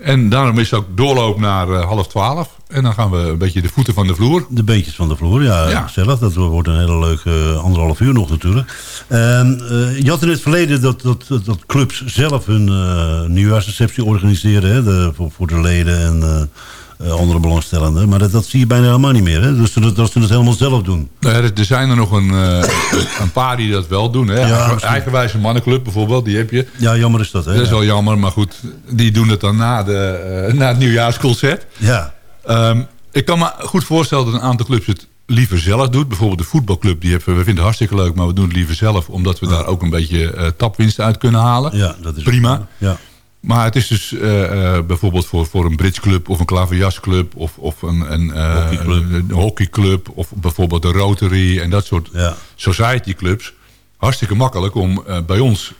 En daarom is het ook doorloop naar eh, half twaalf. En dan gaan we een beetje de voeten van de vloer. De beentjes van de vloer, ja, Ja. gezellig. Dat wordt een hele leuke eh, anderhalf uur nog natuurlijk. Ehm, eh, je had in het verleden dat, dat, dat, clubs zelf hun nieuwjaarsreceptie organiseren. Hè, de, voor, voor de leden en eh, andere belangstellenden. Maar dat, dat zie je bijna helemaal niet meer. Hè? Dus dat, dat ze het helemaal zelf doen. Nou er- er zijn er nog een, eh, een paar die dat wel doen. Hè? Ja. Eigenwijze mannenclub bijvoorbeeld, die heb je. Ja, jammer is dat. Hè? Dat is wel jammer, maar goed. Die doen het dan na, de, eh, na het nieuwjaarsconcert. ja. Ehm, ik kan me goed voorstellen dat een aantal clubs het liever zelf doet. Bijvoorbeeld de voetbalclub, die hebben, we vinden het hartstikke leuk... maar we doen het liever zelf, omdat we daar ook een beetje tapwinst uit kunnen halen. ja, dat is Prima. Ja. Maar het is dus eh, eh, bijvoorbeeld voor, voor een bridgeclub of een klaverjasclub of, of een, een, eh, Hockeyclub. een hockeyclub of bijvoorbeeld een Rotary en dat soort Ja. society clubs. Hartstikke makkelijk om bij ons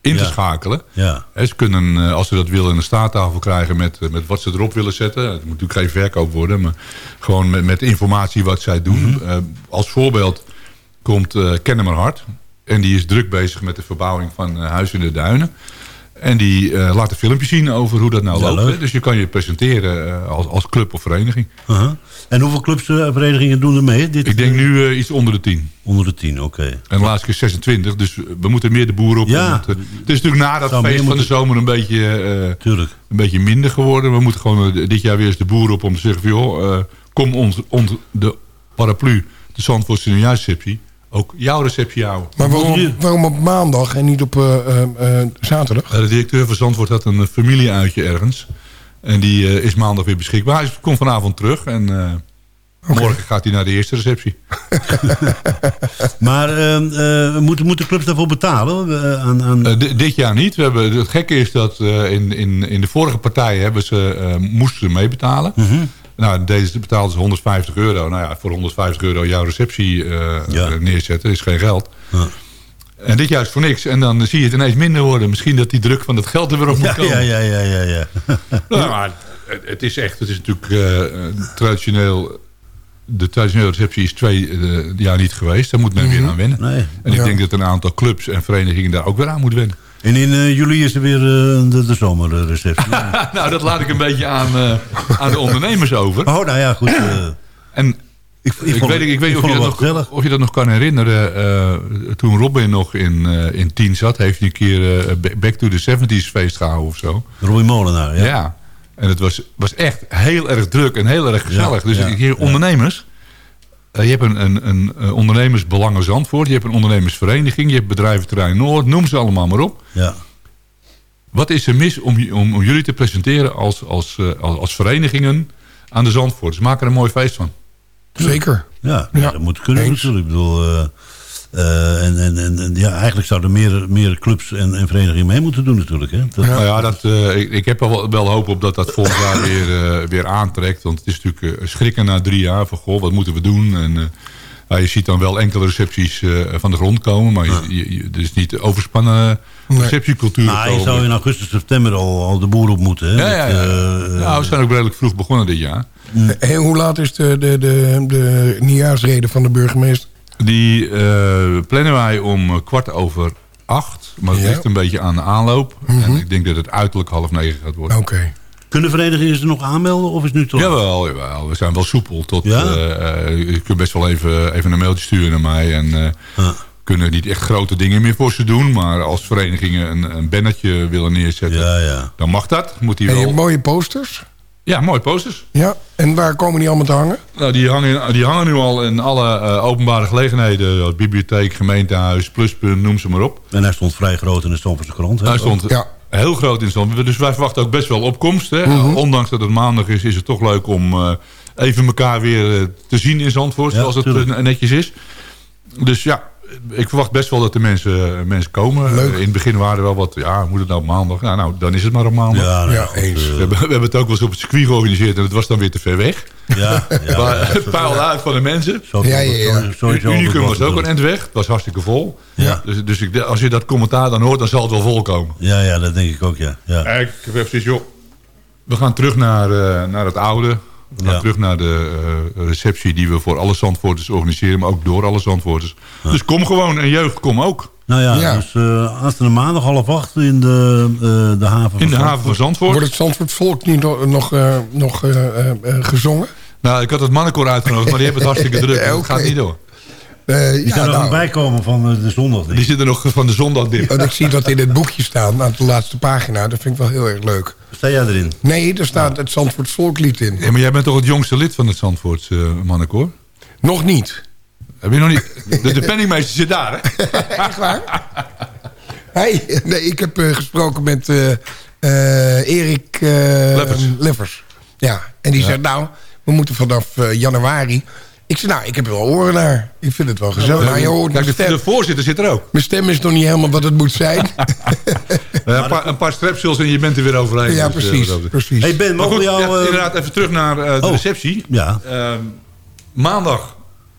in te Ja. schakelen. Ja. Ze kunnen, als ze dat willen, een staattafel krijgen met, met wat ze erop willen zetten. Het moet natuurlijk geen verkoop worden, maar gewoon met, met informatie wat zij doen. Mhm. Als voorbeeld komt Kennemer Hart. En die is druk bezig met de verbouwing van Huis in de Duinen. En die eh, laat een filmpje zien over hoe dat nou Ja, loopt. leuk. Dus je kan je presenteren eh, als, als club of vereniging. En hoeveel clubs en verenigingen doen er mee? Dit, Ik denk nu eh, iets onder de 10. Onder de 10, oké. En de laatste keer 26, dus we moeten meer de boeren op. Ja. Eh, het is natuurlijk na dat Zou feest van de zomer een beetje, eh, Tuurlijk. een beetje minder geworden. We moeten gewoon eh, dit jaar weer eens de boeren op om te zeggen van... joh, eh, kom ons, onder de paraplu, de Zandvoortse nieuwjaarsreceptie... ook jouw receptie houden. Maar waarom, waarom op maandag en niet op eh, eh, eh, zaterdag? De directeur van Zandvoort had een familieuitje ergens. En die eh, is maandag weer beschikbaar. Hij komt vanavond terug en... eh, Morgen gaat hij naar de eerste receptie. Maar eh, eh, moeten, moeten clubs daarvoor betalen? aan, aan... Eh, di- dit jaar niet. We hebben, het gekke is dat eh, in, in, in de vorige partijen hebben ze, eh, moesten ze meebetalen. Mhm. Nou, deze betaalden ze 150 euro. Nou ja, voor 150 euro jouw receptie eh, Ja. eh, neerzetten is geen geld. Ja. En dit is voor niks. En dan zie je het ineens minder worden. Misschien dat die druk van het geld er weer op moet komen. ja, ja, ja, ja, ja. Nou, maar het- het is echt, het is natuurlijk eh, traditioneel... De traditionele receptie is twee jaar niet geweest. Daar moet men weer aan wennen. Nee. En ik Ja. denk dat een aantal clubs en verenigingen daar ook weer aan moeten wennen. En in eh, juli is er weer eh, de, de zomerreceptie. nou, dat laat ik een beetje aan, eh, aan de ondernemers over. oh, nou ja, goed. En ik, ik, vond weet, ik weet niet of of je dat nog kan herinneren. toen Robin nog in, in tien zat, heeft hij een keer Back to the 70s feest gehouden of zo. Roy Molenaar, ja. Ja. En het was, was echt heel erg druk en heel erg gezellig. Ja, dus ja, hier ondernemers. Eh, je hebt een, een, een eh, ondernemersbelangen Zandvoort. Je hebt een ondernemersvereniging. Je hebt bedrijventerrein Noord. Noem ze allemaal maar op. Ja. Wat is er mis om, om, om jullie te presenteren als, als, eh, als, als verenigingen aan de Zandvoorters? Maak er een mooi feest van. Zeker. Ja, Ja, dat moet kunnen eens. natuurlijk. Ik bedoel, eh, eh, en, en, en, en ja, eigenlijk zouden meer, meer clubs en, en verenigingen mee moeten doen natuurlijk. Hè? Dat, Nou ja, dat, eh, ik, ik heb wel, wel hoop op dat dat volgend jaar weer, eh, weer aantrekt. Want het is natuurlijk schrikken na drie jaar van, goh, wat moeten we doen? En eh, nou, je ziet dan wel enkele recepties eh, van de grond komen. Maar je, je, je- er is niet de overspannen receptiecultuur. nou, je zou in augustus, september al, al de boer op moeten. Hè? Ja, ja, Met, ja. nou, we zijn ook redelijk vroeg begonnen dit jaar. En hoe laat is de, de, de, de nieuwjaarsrede van de burgemeester? Die eh, plannen wij om eh, kwart over acht. Maar het Ja. ligt een beetje aan de aanloop. En ik denk dat het uiterlijk half negen gaat worden. Oké. Kunnen verenigingen ze nog aanmelden of is het nu toch? Jawel, jawel, we zijn wel soepel. Tot, Ja? eh, eh, je kunt best wel even, even een mailtje sturen naar mij. En eh, Ja. kunnen niet echt grote dingen meer voor ze doen. Maar als verenigingen een, een bannertje willen neerzetten, Ja, ja. dan mag dat. Moet die En je wel... hebt mooie posters? Ja, mooie posters. Ja. En waar komen die allemaal te hangen? Nou, die, hangen, die hangen nu al in alle eh, openbare gelegenheden. eh, Bibliotheek, gemeentehuis, pluspunt, noem ze maar op. En hij stond vrij groot in de Stamfordse krant. Hij stond Ja. heel groot in stand. Dus wij verwachten ook best wel opkomst. Hè. Ondanks dat het maandag is, is het toch leuk om eh, even elkaar weer te zien in Zandvoort. Ja, zoals het netjes is. Dus ja, ik verwacht best wel dat de mensen, mensen komen. Leuk. Eh, in het begin waren er wel wat, ja, moet het nou op maandag? Nou, nou dan is het maar op maandag. Ja, nou, Ja, goed, eens. eh, We, hebben, we hebben het ook wel eens op het circuit georganiseerd en het was dan weer te ver weg. ja, ja, maar het puilde uit van de mensen. Zo- Ja, ja, ja. Unicum was ook een natuurlijk. end weg. Het was hartstikke vol. Ja. Dus, dus ik, als je dat commentaar dan hoort, dan zal het wel vol komen. Ja, ja, dat denk ik ook, ja. ja. Ik heb precies, joh. We gaan terug naar, eh, naar het oude. We gaan Ja. terug naar de eh, receptie die we voor alle Zandvoorters organiseren. Maar ook door alle Zandvoorters. Dus kom gewoon en jeugd, kom ook. Nou ja, Ja. dus uh, aanstaande maandag half acht in de, eh, de haven van In de Zandvoort. haven van Zandvoort. Wordt het Zandvoort volk niet nog, nog, eh, nog eh, eh, eh, gezongen? Nou, ik had het mannenkoor uitgenodigd, maar die hebben het hartstikke druk. Ja, Het gaat niet door. Eh, Die ja, zou er nou, nog bij komen van de zondag. Die zitten nog van de zondag dip. want ik zie dat in het boekje staan, aan de laatste pagina. Dat vind ik wel heel erg leuk. Sta jij erin? Nee, er staat het Zandvoort volklied in. Ja, maar jij bent toch het jongste lid van het Zandvoortse uh, mannenkoor? Nog niet. Heb je nog niet? De, de penningmeester zit daar, hè? Echt waar? Hey, nee, ik heb eh, gesproken met eh, eh, Erik eh, Leffers. Leffers. Ja, en die zegt nou, we moeten vanaf eh, januari... Ik zei, nou, ik heb er wel oren naar. Ik vind het wel gezellig. Nou, je hoort Kijk, mijn de, stem. de voorzitter zit er ook. Mijn stem is nog niet helemaal wat het moet zijn. Eh, een, paar, een paar strepsils en je bent er weer overheen. Ja, Dus, eh, precies. precies. Hey Ben, mogen jou... ja, eh, inderdaad, even terug naar eh, de Oh. receptie. ja, Ehm, maandag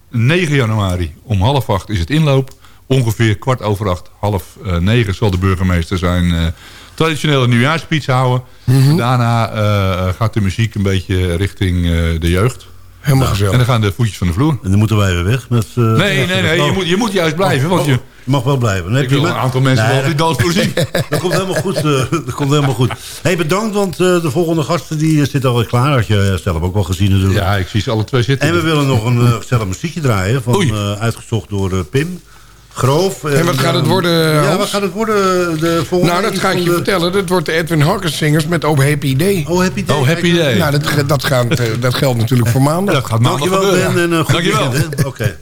9 januari om half acht is het inloop. Ongeveer kwart over acht, half eh, negen zal de burgemeester zijn eh, traditionele nieuwjaarspeech houden. Mhm. Daarna eh, gaat de muziek een beetje richting eh, de jeugd. Helemaal En gezellig. dan gaan de voetjes van de vloer. en dan moeten wij weer weg. Met, eh, Nee, nee, nee. Je moet, je moet juist blijven. Want je, Je mag wel blijven. Nee, ik wil een aantal mensen Nee, wel die dansvloer zien. Dat komt helemaal goed. eh, dat komt helemaal goed. Hey, bedankt, want eh, de volgende gasten die zitten alweer klaar. Had je zelf ook wel gezien natuurlijk. Ja, ik zie ze alle twee zitten. En we willen nog een gezellig muziekje draaien. Van, eh, uitgezocht door Pim. Groof. En wat gaat het eh, worden, Ja, wat gaat het worden? De volgende Nou, dat ga ik je de- vertellen. Dat wordt de Edwin Hawkins Singers met Oh Happy Day. Oh, Happy Day. Oh, happy day. Nou, dat, dat, gaat, eh, dat geldt natuurlijk voor maandag. Dat gaat maandag Dankjewel gebeuren. Ben en eh, goed Dankjewel. Oké.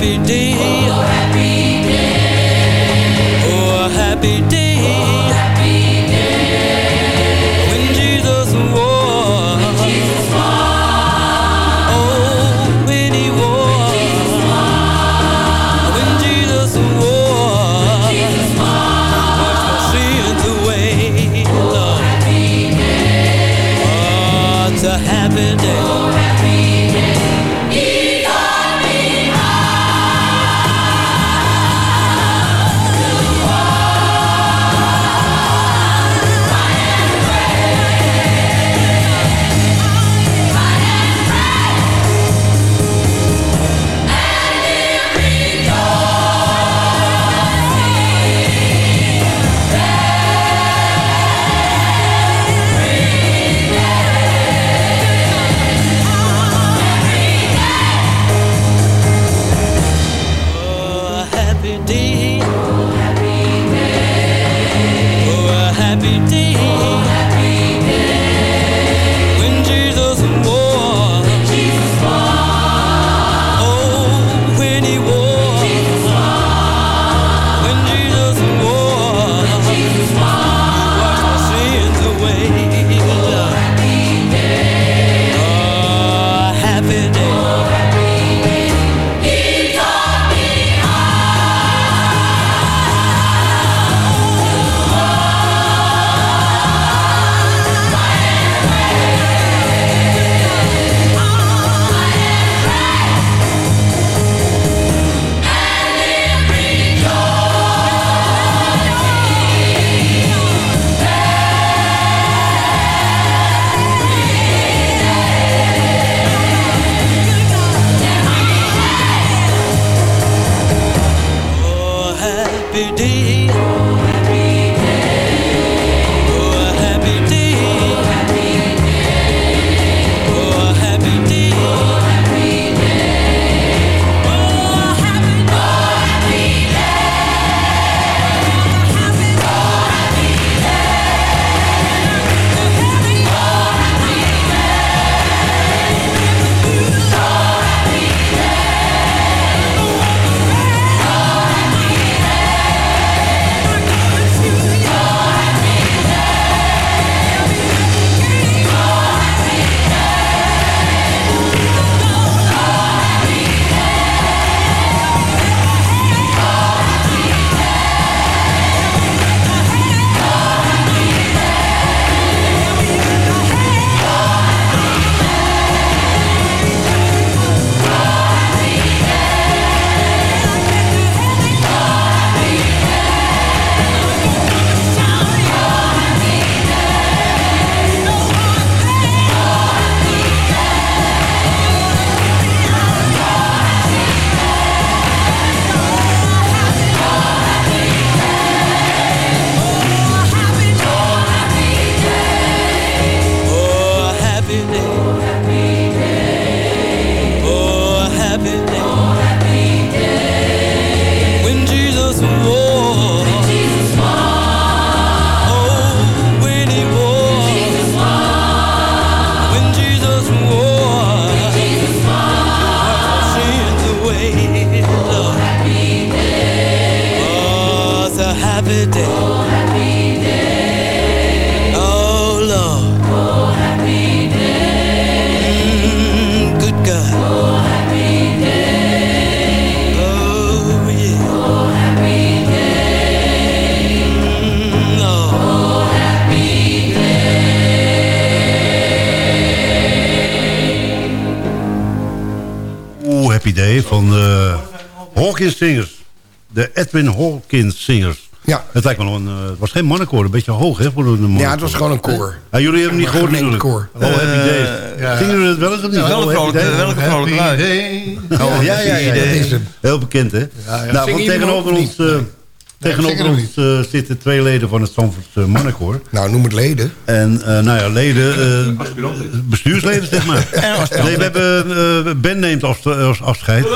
Happy day. Oh, happy day. Oh, happy day. Oh Lord. Oh happy day. good God. Oh happy day. Oh yeah. Oh happy day. Lord. Oh happy Oeh, Happy Day van de Hawkins Singers. De Edwin Hawkins Singers. Ja. Het lijkt me wel een... eh, het was geen mannenkoor, een beetje hoog hè, voor een mannenkoor. Ja, het was gewoon een koor. Ja, jullie hebben niet gehoord natuurlijk. koor. Oh, Happy Day. ja. Zingen jullie het wel eens of niet? Ja, wel een Oh, vrolijke-. Oh, ja, ja, ja, ja, Day. dat is hem. Heel bekend, hè? ja. Nou, want tegenover ons... eh? Tegenover ons eh, zitten twee leden van het Zandvoortse mannenkoor. Nou, noem het leden. En eh, nou ja, leden, eh, bestuursleden zeg maar. Nee, we hebben, eh, Ben neemt af, af- afscheid.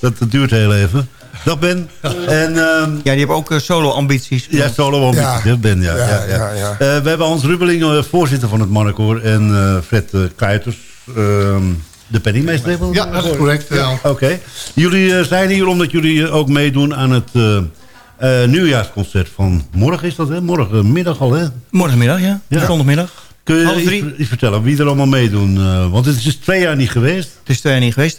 Dat duurt heel even. Dag Ben. En, ehm, Ja, die hebben ook eh, solo-ambities. ja, solo ambities, Ja. hè, Ben. Ja, ja, Ja, ja, ja, ja. Eh, we hebben Hans Rubbeling, eh, voorzitter van het mannenkoor. En eh, Fred uh, Kuiters, ehm, de penningmeester. Ja, dat is correct. Ja. Oké. Jullie eh, zijn hier omdat jullie ook meedoen aan het eh, eh, nieuwjaarsconcert van morgen. Is dat, hè? Morgenmiddag al, hè? Morgenmiddag, ja. Ja. Zondagmiddag. Kun je iets, vertellen wie er allemaal meedoen? eh, want het is twee jaar niet geweest. Het is twee jaar niet geweest.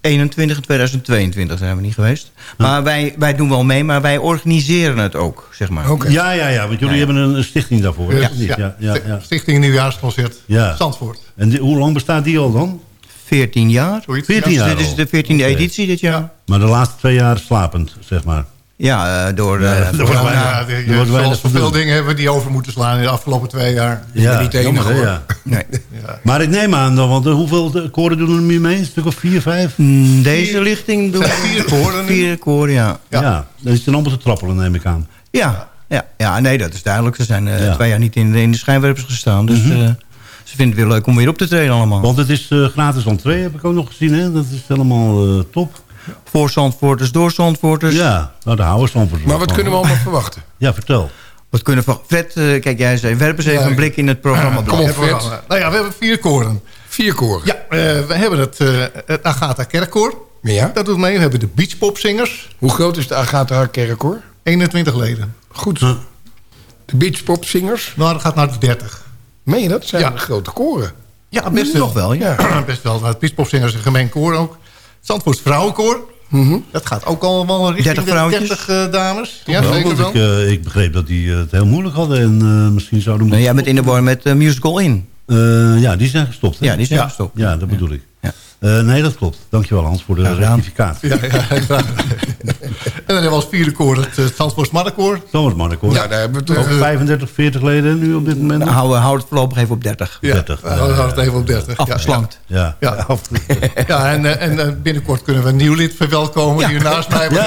2021 en 2022 zijn we niet geweest. Maar wij, wij doen wel mee, maar wij organiseren het ook, zeg maar. Oké. Ja, ja, ja. Want jullie Ja, ja. hebben een, stichting daarvoor. Dus, ja, ja, ja, ja. Stichting Nieuwjaarsconcert Ja. Zandvoort. En die- hoe lang bestaat die al dan? 14 jaar. Zoiets. 14 Ja. jaar Dit is de 14e Oké. editie dit jaar. Maar de laatste twee jaar slapend, zeg maar. Ja, eh, door... Ja, eh, er wordt Ja, ja, zoals gebeurd. dingen hebben we die over moeten slaan in de afgelopen twee jaar. Ja, niet de jammer, enige, hè, hoor. ja. nee. Maar ik neem aan dan, want hoeveel de- koren doen er nu mee? Een stuk of vier, vijf? Mm, Deze lichting doen Vier koren. Vier koren, ja. Ja. Ja. dat is dan allemaal te trappelen, neem ik aan. Ja, ja, ja, nee, dat is duidelijk. Ze zijn eh, Ja. twee jaar niet in, de- in de schijnwerpers gestaan. Dus Mhm. eh, ze vinden het weer leuk om weer op te treden allemaal. Want het is eh, gratis entree, heb ik ook nog gezien. Hè? Dat is helemaal eh, top. Voor Zandvoorters, door Zandvoorters. Ja, nou, de houden Stamford Maar wat kunnen we allemaal verwachten? Ja, vertel. Wat kunnen we... Fred, eh, kijk jij eens even. Werp eens even Ja, een blik in het programma. Kom op, Fred. eh, nou ja, we hebben vier koren. Vier koren. Ja, eh, we hebben het, eh, het Agatha Kerkkoor. Ja. Dat doet mee. We hebben de Beachpopzingers. Hoe groot is de Agatha Kerkhoor? 21 leden. Goed. De beachpopzingers. Nou, dat gaat naar de 30. Meen je dat? Zijn Ja. grote koren. Ja, best wel. Nog wel, ja. Ja, best wel. Het Beachpopzingers is een gemeen koor ook. Zandvoorts Vrouwenkoor. Mhm. Dat gaat ook al wel richting 30 de vrouwtjes? 30 eh, dames. Ja, Wel, zeker wel. ik, eh, ik begreep dat die eh, het heel moeilijk hadden. En eh, misschien zouden Nee, moeten... jij bent in de war met Musical In. Eh, ja, die zijn gestopt. hè? Ja, die zijn ja. gestopt. Ja, dat bedoel ik. Ja. Eh, nee, dat klopt. Dankjewel Hans voor de gedaan. rectificatie. Ja, ja, en dan hebben we als vierde koor het uh, Zandvoorts Mannenkoor. Thomas Mannenkoor. Ja, daar hebben we het... 35, 40 leden nu op dit moment. Nou, hou, hou het voorlopig even op 30. Ja, 30. dan gaan we het even op 30. Ja, Afgeslankt. Ja. Ja. Ja, en, eh, en eh, binnenkort kunnen we een nieuw lid verwelkomen hier naast mij.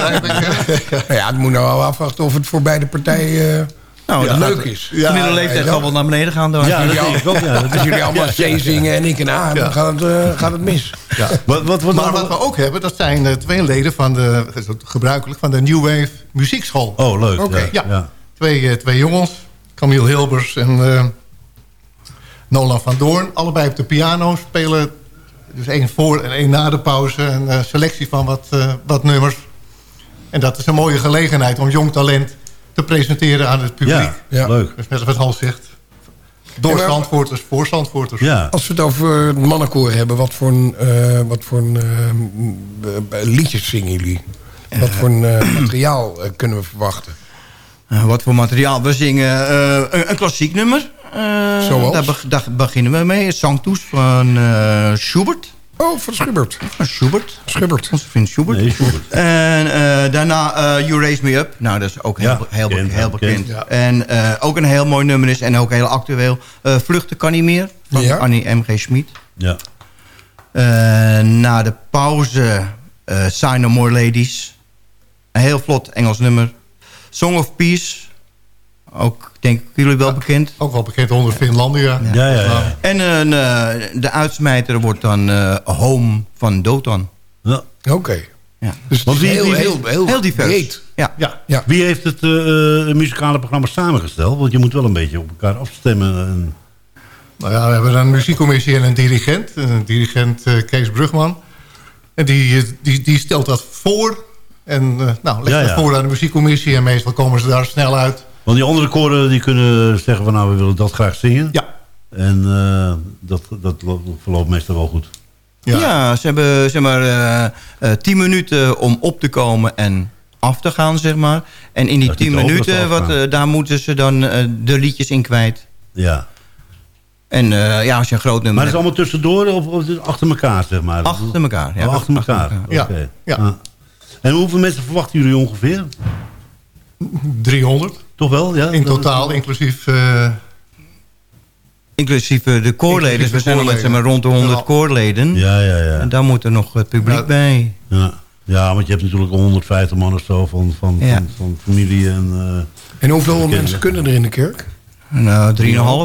Nou ja, het moet nou afwachten of het voor beide partijen eh, Nou, leuk is. De gemiddelde leeftijd zal wel naar beneden gaan. Dan. Ja, dat. Ja, Als jullie allemaal ja, C zingen en ik een A, dan gaat het, eh, gaat het mis. Ja. Wat, wat, wat, Maar wat we ook hebben, dat zijn eh, twee leden van de, is gebruikelijk, van de New Wave Muziekschool. Oh, leuk. Ja. Ja. Ja. Twee, eh, twee jongens, Camille Hilbers en Nolan van Doorn. Allebei op de piano spelen. Dus één voor en één na de pauze. Een selectie van wat, wat nummers. En dat is een mooie gelegenheid om jong talent te presenteren aan het publiek. Ja, Ja. leuk. Dus net wat Hans zegt. Door Ja, Zandvoorters, voor Zandvoorters. Ja. Als we het over het mannenkoor hebben, wat voor, een, eh, wat voor een, eh, eh, liedjes zingen jullie? Wat voor een eh, materiaal eh, kunnen we verwachten? Eh, wat voor materiaal? We zingen eh, een, een klassiek nummer. Eh, Zoals? Daar, beg- daar beginnen we mee. Sanctus van eh, Schubert. Oh, van Schubert. Van Schubert. Schubert. Onze vriend Schubert. Nee, Schubert. En eh, daarna eh, You Raise Me Up. Nou, dat is ook heel, Ja, heel, bekend, heel bekend. bekend. Ja. En eh, ook een heel mooi nummer is. En ook heel actueel. Eh, Vluchten kan niet meer. Van Ja. Annie M.G. Schmid. Ja. Eh, na de pauze eh Sign No More Ladies. Een heel vlot Engels nummer. Song of Peace. Ook, denk ik, jullie wel bekend. Ook wel bekend onder Finlandia. Ja, ja, ja. En een, eh, de uitsmijter wordt dan eh, Home van Dotan. Ja. Oké. Ja. Dus het Want is wie- heel, heel, heel, Heel divers. breed. Ja. Ja, Ja. Wie heeft het eh, eh, muzikale programma samengesteld? Want je moet wel een beetje op elkaar afstemmen. En... Nou ja, we hebben een muziekcommissie en een dirigent. Een dirigent eh, Kees Brugman. En die, eh, die, die stelt dat voor. En eh, nou, legt Ja, dat voor aan de muziekcommissie. En meestal komen ze daar snel uit. Want die andere koren die kunnen zeggen van nou, we willen dat graag zingen. Ja. En eh, dat, dat lo- verloopt meestal wel goed. Ja, ze hebben zeg maar eh, eh, tien minuten om op te komen en af te gaan, zeg maar. En in die Dat tien minuten, wat, daar moeten ze dan de liedjes in kwijt. Ja. En eh, ja, als je een groot nummer Maar het is allemaal tussendoor of, of is achter elkaar, zeg maar? Achter elkaar, ja. Oh, achter elkaar, Ja, oké. ja. Ah. En hoeveel mensen verwachten jullie ongeveer? 300. Toch wel, ja? In totaal, inclusief... eh, Inclusief eh, de koorleden. We zijn al met zeg maar, rond de 100 Ja. koorleden. Ja, ja, ja. En daar moet er nog het publiek Ja. bij. Ja. ja, want je hebt natuurlijk 150 man of zo van, van, Ja. van, van familie en... eh, En hoeveel mensen kunnen er in de kerk? Nou,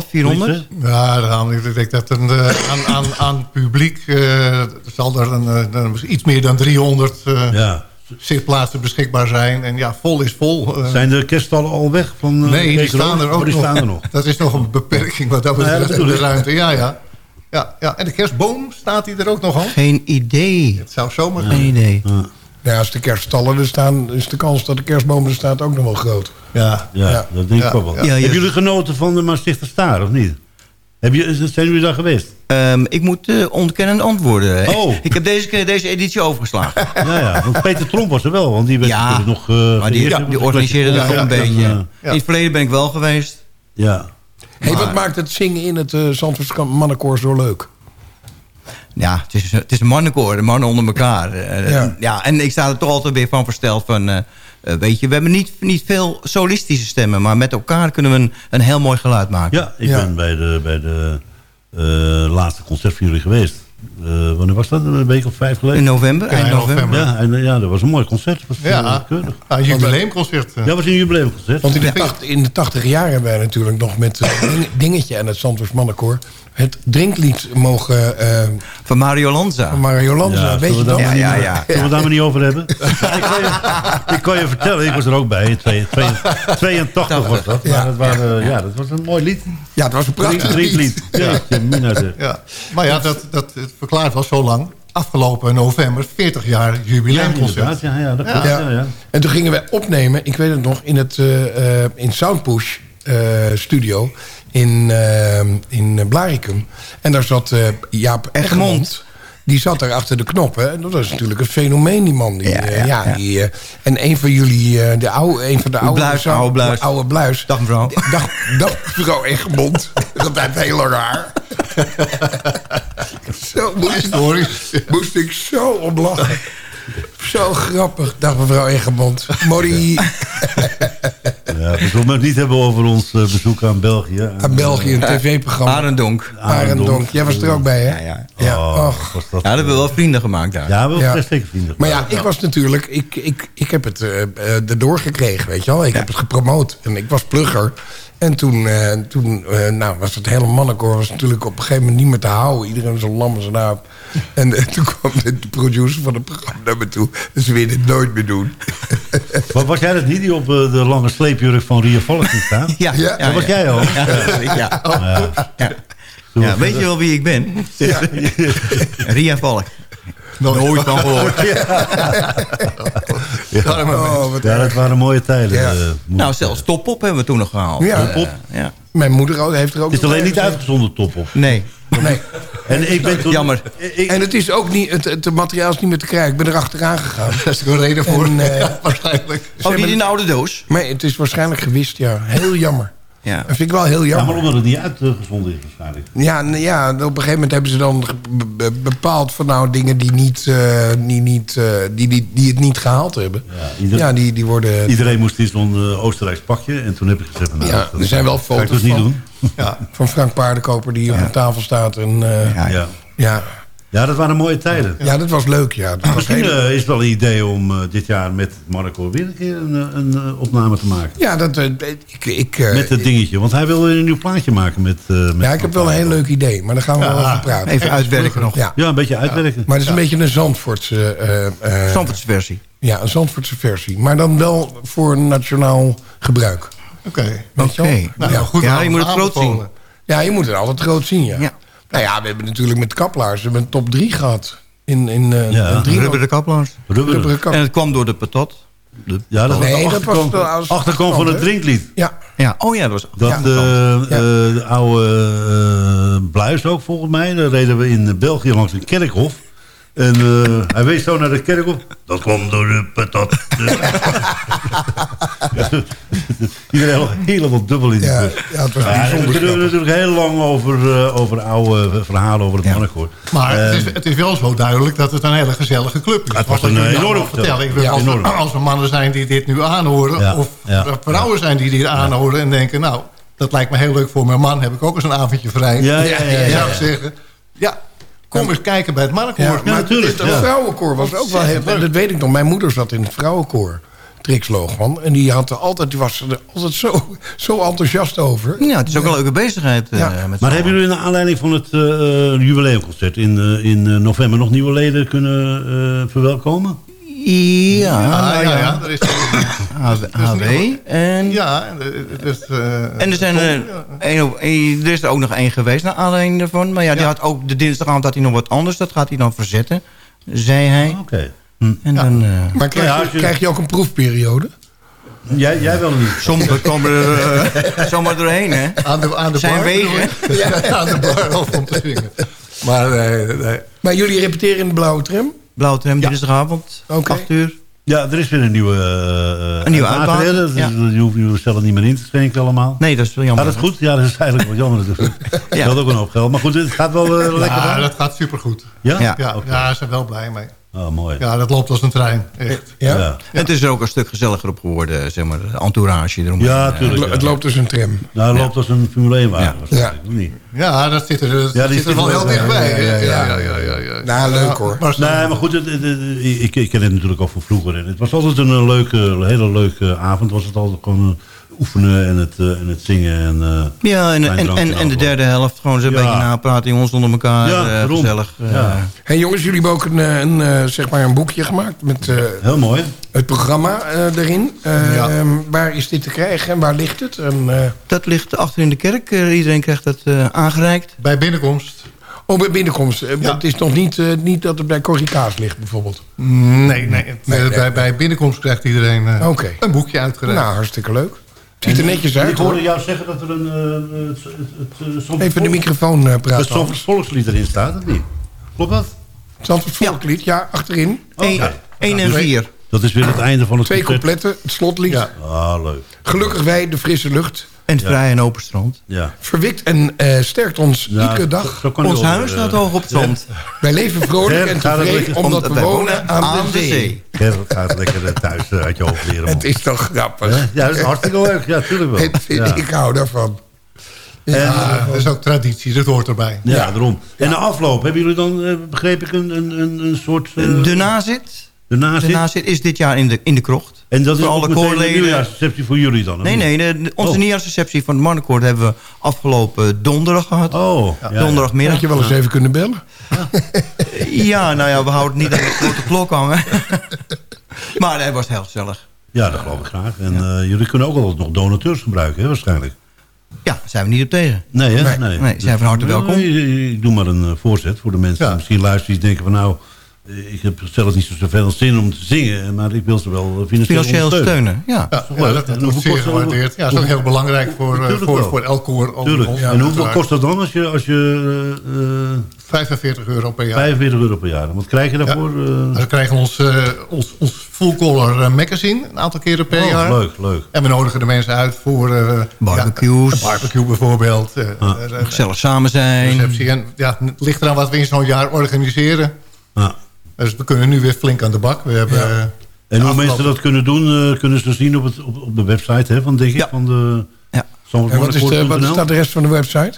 3,5, 400. Ja, we, ik denk dat een, eh, aan, aan, aan publiek eh, zal er een, eh, een- iets meer dan 300 eh, ja. Zitplaatsen beschikbaar zijn. En ja, vol is vol. eh. Zijn de kerststallen al weg? Van, eh, nee, die staan er ook Oh, die nog. staan er nog. Dat is nog een beperking wat dat Nou ja, betreft in de ruimte. Ja, ja. Ja, ja. En de kerstboom, staat die er ook nog al? Geen idee. Het zou zomaar Geen idee. Nou, als de kerststallen er staan, is de kans dat de kerstboom er staat ook nog wel groot. Ja, Ja, Ja. dat denk ik Ja. ook wel. Ja, ja. Hebben jullie genoten van de Maastrichter Staar, of niet? Heb je, zijn jullie daar geweest? Ehm, ik moet eh ontkennend antwoorden. Oh. Ik heb deze, keer deze editie overgeslagen. Ja, ja, want Peter Tromp was er wel, want die werd Ja, natuurlijk nog... eh, maar die, die organiseerde dat een ja, beetje. In het verleden ben ik wel geweest. Ja, Hey, Maar- wat maakt het zingen in het uh, Zandvoorts mannenkoor zo leuk? Ja, het is, het is een mannenkoor, de mannen onder elkaar. Eh, Ja. ja. en ik sta er toch altijd weer van versteld van... eh, eh, weet je, we hebben niet, niet veel solistische stemmen... maar met elkaar kunnen we een, een heel mooi geluid maken. ja ik Ja. ben bij de, bij de eh, laatste concert van jullie geweest. Eh, wanneer was dat? Een week of vijf geleden? In november, eind in november. november. Ja, en, eh, ja, dat was een mooi concert. Dat was, Ja, eh, keurig. ja, een jubileumconcert. eh. Ja, dat was een jubileumconcert. Want in de, tacht- in de tachtig jaren hebben wij natuurlijk nog met eh, ding- Dingetje en het Zandvoorts mannenkoor... het drinklied mogen eh Van Mario Lanza. van Mario Lanza. Ja, weet je we dat? daar Ja, maar ja, niet- ja. Zullen we het daar maar niet over hebben? ik, kan je, ik kan je vertellen, ik was er ook bij. Twee- twee- 82 was dat. Maar Ja. dat, waren, ja, dat was een mooi lied. Ja, het was een prachtig lied. Drinklied. Ja, ja, Mina zeg. Ja. Maar ja, dat, dat het verklaart wel zo lang. Afgelopen november, 40 jaar Ja, jubileumconcert. Ja, ja, dat klopt. Ja. Ja. Ja, En toen gingen wij opnemen, ik weet het nog, in, het, eh, eh, in Soundpush eh, studio in, eh, in Blaricum. En daar zat eh, Jaap Egmond. Die zat daar achter de knoppen. En dat was natuurlijk een fenomeen, die man. Die, Ja, eh, ja, ja, ja. Die, eh, en een van jullie, eh, de oude, een van de oude... Bluis, oude Bluis. de oude Bluis. Dag mevrouw. Dag, dag mevrouw Egmond. Dat heeft heel lang haar. zo moest, moest ik zo om lachen. Zo grappig. Dag mevrouw Egmond. Mori Ja, we zullen het niet hebben over ons eh, bezoek aan België. aan België, een tv-programma. Arendonk. Arendonk. Jij was er ook bij, hè? Ja, ja. Ja, Oh, och. dat, Ja, dat hebben we wel vrienden gemaakt daar. Ja, we Ja. hebben zeker vrienden. Maar ja, ik was natuurlijk... Ik, ik, ik heb het eh, eh, erdoor gekregen, weet je wel. Ik heb het gepromoot. En ik was plugger. En toen, eh, toen eh, nou, was het hele mannenkoor was natuurlijk op een gegeven moment niet meer te houden. Iedereen was zo lam als een aap. En eh, toen kwam de producer van het programma naar me toe. Dus we willen het nooit meer doen. Maar was jij dat niet die op de lange sleepjurk van Ria Valk staan? Ja, Ja, Dat was jij al? Ja, ja. Ja. Ja. Ja, weet je wel wie ik ben? Ria Valk. Nooit van gehoord. Oh, wat Ja, dat waren mooie tijden. Ja. eh, Nou, ik zelfs Top Op hebben we toen nog gehaald. Ja. Top Op? ja. Mijn moeder ook- heeft er ook Het is alleen niet uitgezonden top op. Nee. Nee. En ik ben toen, Jammer. Ik, En het is ook niet, het, het materiaal is niet meer te krijgen. Ik ben er achteraan gegaan. Daar is ook een reden voor. En, eh, waarschijnlijk. Oh, die in de oude doos? Maar het is waarschijnlijk gewist, ja. Heel jammer. Ja. Dat vind ik wel heel ja, maar jammer. omdat het niet uitgezonden is waarschijnlijk. Ja, ja, op een gegeven moment hebben ze dan bepaald van nou dingen die, niet, eh, die, niet, eh, die, die, die het niet gehaald hebben. Ja, ieder- Ja, die, die worden... Iedereen moest in zo'n eh, Oostenrijks pakje. En toen heb ik gezegd... van, Nou, Ja, dat er zijn wel ik foto's dus niet van. doen. Ja. Van Frank Paardenkoper die op de tafel staat. En, eh, ja. Ja, Ja. dat waren mooie tijden. Ja, dat was leuk, ja. Dat was Misschien eh, is het wel een idee om eh, dit jaar met Marco weer een keer een, eh, een opname te maken. ja, dat, eh, ik... ik eh, Met het dingetje. Want hij wil weer een nieuw plaatje maken met... eh, met ja, ik heb wel een heel leuk idee, maar daar gaan we wel over praten. Even uitwerken nog. Ja. Ja, een beetje uitwerken. Maar het is een beetje een Zandvoortse... eh, eh, Zandvoortse versie. Ja, een Zandvoortse versie. Maar dan wel voor nationaal gebruik. Oké. Weet je wel? Oké. Nou, ja. goed Ja, je moet het groot zien. ja, je moet het altijd groot zien, ja. Ja. Nou ja, we hebben natuurlijk met kaplaars we hebben een top 3 gehad. In, in, eh Ja, een drie Rubberen kaplaars. Rubberen. rubberen kap. En het kwam door de patat. Ja, dat was de dat was achterkant, de van het drinklied. Ja. Ja. Oh ja, dat was... Dat Ja. eh, eh, de oude eh, Bluis ook volgens mij. Daar reden we in België langs een kerkhof. En eh, hij wees zo naar de kerkhof. Dat kwam door de patat. Iedereen nog helemaal dubbel in de Ja, bus. ja, het was Ja, we kunnen natuurlijk heel lang over, eh, over oude verhalen over het mannenkoor. Maar het, is, Eh, het is wel zo duidelijk dat het een hele gezellige club is. Het was een jullie enorm allemaal vertellen. Ik bedoel, gezellig. als, Ja, er, als er mannen zijn die dit nu aanhoren... Ja, of ja. vrouwen zijn die dit aanhoren en denken... nou, dat lijkt me heel leuk voor mijn man. Heb ik ook eens een avondje vrij. Ja, ja, ja, ja, ja. zeggen... Ja, kom eens kijken bij het mannenkoor. Ja, maar natuurlijk, Het, vrouwenkoor was ook wel heel... Dat weet ik nog. Mijn moeder zat in het vrouwenkoor. Trix Loogman. En die, had er altijd, die was er altijd zo, zo enthousiast over. Ja, het is ook een leuke bezigheid. eh, met Maar hebben jullie naar aanleiding van het eh, eh, jubileumconcert in, eh, in eh, november nog nieuwe leden kunnen eh, verwelkomen? Ja, Ja, ja, ja. ja. Er is, HW, HW en... ja, dus, eh, En er, zijn er, op- één- er is er ook nog één geweest naar aanleiding daarvan. Maar ja, die Ja. had ook de dinsdagavond had hij nog wat anders. Dat gaat hij dan verzetten, zei hij. Oké. En dan... eh, Maar krijg, Ja, je, je- krijg je ook een proefperiode? Jij, jij wel niet. sommigen komen er eh, zomaar doorheen, hè? aan de, aan de Zijn bar. wegen. Ja, aan de bar of om te zingen. Maar eh, nee. Maar jullie repeteren in de blauwe tram? Blauwe tram, dinsdagavond, Oké. 8 uur. Ja, er is weer een nieuwe uh, Een nieuwe Dat is- ja. Die hoeven jullie zelf niet meer in te schenken allemaal. Nee, dat is wel jammer. Gaat het goed? Ja, dat is eigenlijk wel jammer. natuurlijk. Ja. Dat is ook een hoop geld. Maar goed, het gaat wel eh, lekker. Ja, dat gaat supergoed. Ja? Ja. Ja, ja, ze zijn wel blij mee. Oh, mooi. Ja, dat loopt als een trein. Echt. Ja? Ja. En het is er ook een stuk gezelliger op geworden, zeg maar. De entourage eromheen. Ja, Het, tuurlijk. ja. het loopt dus een tram. Nou, het loopt als een Formule 1 wagen. Ja. Ja, dat zit er, dat Ja, die zit er wel heel dichtbij. ja, ja, Ja, ja. ja, ja, ja. Nou, leuk, hoor. Maar Nee, maar goed, het, het- het- ik, ik ken het natuurlijk ook van vroeger. En het was altijd een leuke, een hele leuke avond. Was het altijd gewoon eh, oefenen en het, eh, en het zingen. En, eh, Ja, en, en, en, en de derde helft gewoon zo'n Ja. beetje napraten, jongens onder elkaar. Ja, eh, gezellig. Ja. Hey jongens, jullie hebben ook een, een, eh, zeg maar een boekje gemaakt met eh, Heel mooi. het programma eh, erin. Ja. ehm, waar is dit te krijgen en waar ligt het? En, eh, Dat ligt achter in de kerk. Iedereen krijgt dat eh, aangereikt. Bij binnenkomst. oh, bij binnenkomst. Ja. Het is nog niet, eh, niet dat het bij Corrie Kaas ligt, bijvoorbeeld. Nee, nee. het, Nee, nee. bij, bij binnenkomst krijgt iedereen eh, Oké. een boekje uitgereikt. Nou, hartstikke leuk. Ziet er netjes uit. Ik hoorde hoor. jou zeggen dat er een... eh, het, het, het, eh, Even de microfoon eh, Het praten. Zandvoort volkslied erin staat, of niet? Klopt dat? Zandvoort Volklied, ja, achterin. Oké. 1 en 4. Dat is weer het einde van het Twee concert. coupletten, het slotlied. Ja. Ah, leuk. Gelukkig wij, de frisse lucht. En het vrij en open strand. Ja. Verwikt en eh, sterkt ons Ja, iedere dag. zo Ons huis staat hoog op het zand. Wij leven vrolijk en tevreden omdat we wonen aan, de zee. Ger gaat lekker eh, thuis eh, uit je hoofd leren. man. Het is toch grappig. Ja, dat is hartstikke leuk. Ja, tuurlijk wel. Het- Ja. Ik hou daarvan. Ja, dat is ook traditie, dat hoort erbij. Ja, daarom. En de afloop, hebben jullie dan, eh, begreep ik, een, een, een, soort... eh, De nazit. De nazit? De nazit is dit jaar in de, in de krocht. En dat is voor ook alle meteen de koorleden. nieuwjaarsreceptie voor jullie dan? Nee, nee, de, onze Oh. nieuwjaarsreceptie van het mannenkoor hebben we afgelopen donderdag gehad. Oh, ja, ja. Donderdagmiddag. Had je wel eens even kunnen bellen? Ja, nou ja, we houden het niet aan de grote klok hangen. maar het was heel gezellig. Ja, dat geloof ik graag. En eh, jullie kunnen ook altijd nog donateurs gebruiken, hè, waarschijnlijk. Ja, zijn we niet op tegen. Nee, hè? Nee. Nee, zijn van harte welkom. Nee, Ik doe maar een eh, voorzet voor de mensen Ja. die misschien luisteren... die denken van nou, ik heb zelf niet zo zoveel zin om te zingen... maar ik wil ze wel eh, financieel, Financieel ondersteunen. steunen. Ja. Ja, ja, dat, wordt zeer gewaardeerd. Ja, dat is ook heel belangrijk voor, eh, voor, elk koor. Tuurlijk. ons. en hoeveel kost dat dan als je, als je eh, eh, 45 euro per jaar. 45 euro per jaar... wat krijg je daarvoor? eh? We krijgen ons, eh, ons, ons full color eh, magazine een aantal keren per Oh, jaar. leuk, leuk. En we nodigen de mensen uit voor... eh, Barbecues. Ja, barbecue bijvoorbeeld. eh, Ah. eh, eh, Gezellig samen zijn. receptie. En ja, het ligt eraan wat we in zo'n jaar organiseren. Ja. Dus we kunnen nu weer flink aan de bak. We hebben... eh, En hoe afgelopen- mensen dat kunnen doen, eh, kunnen ze zien op, het, op, op de website hè, van, Ja. van de Ja. En wat is, de, wat is het adres van de website?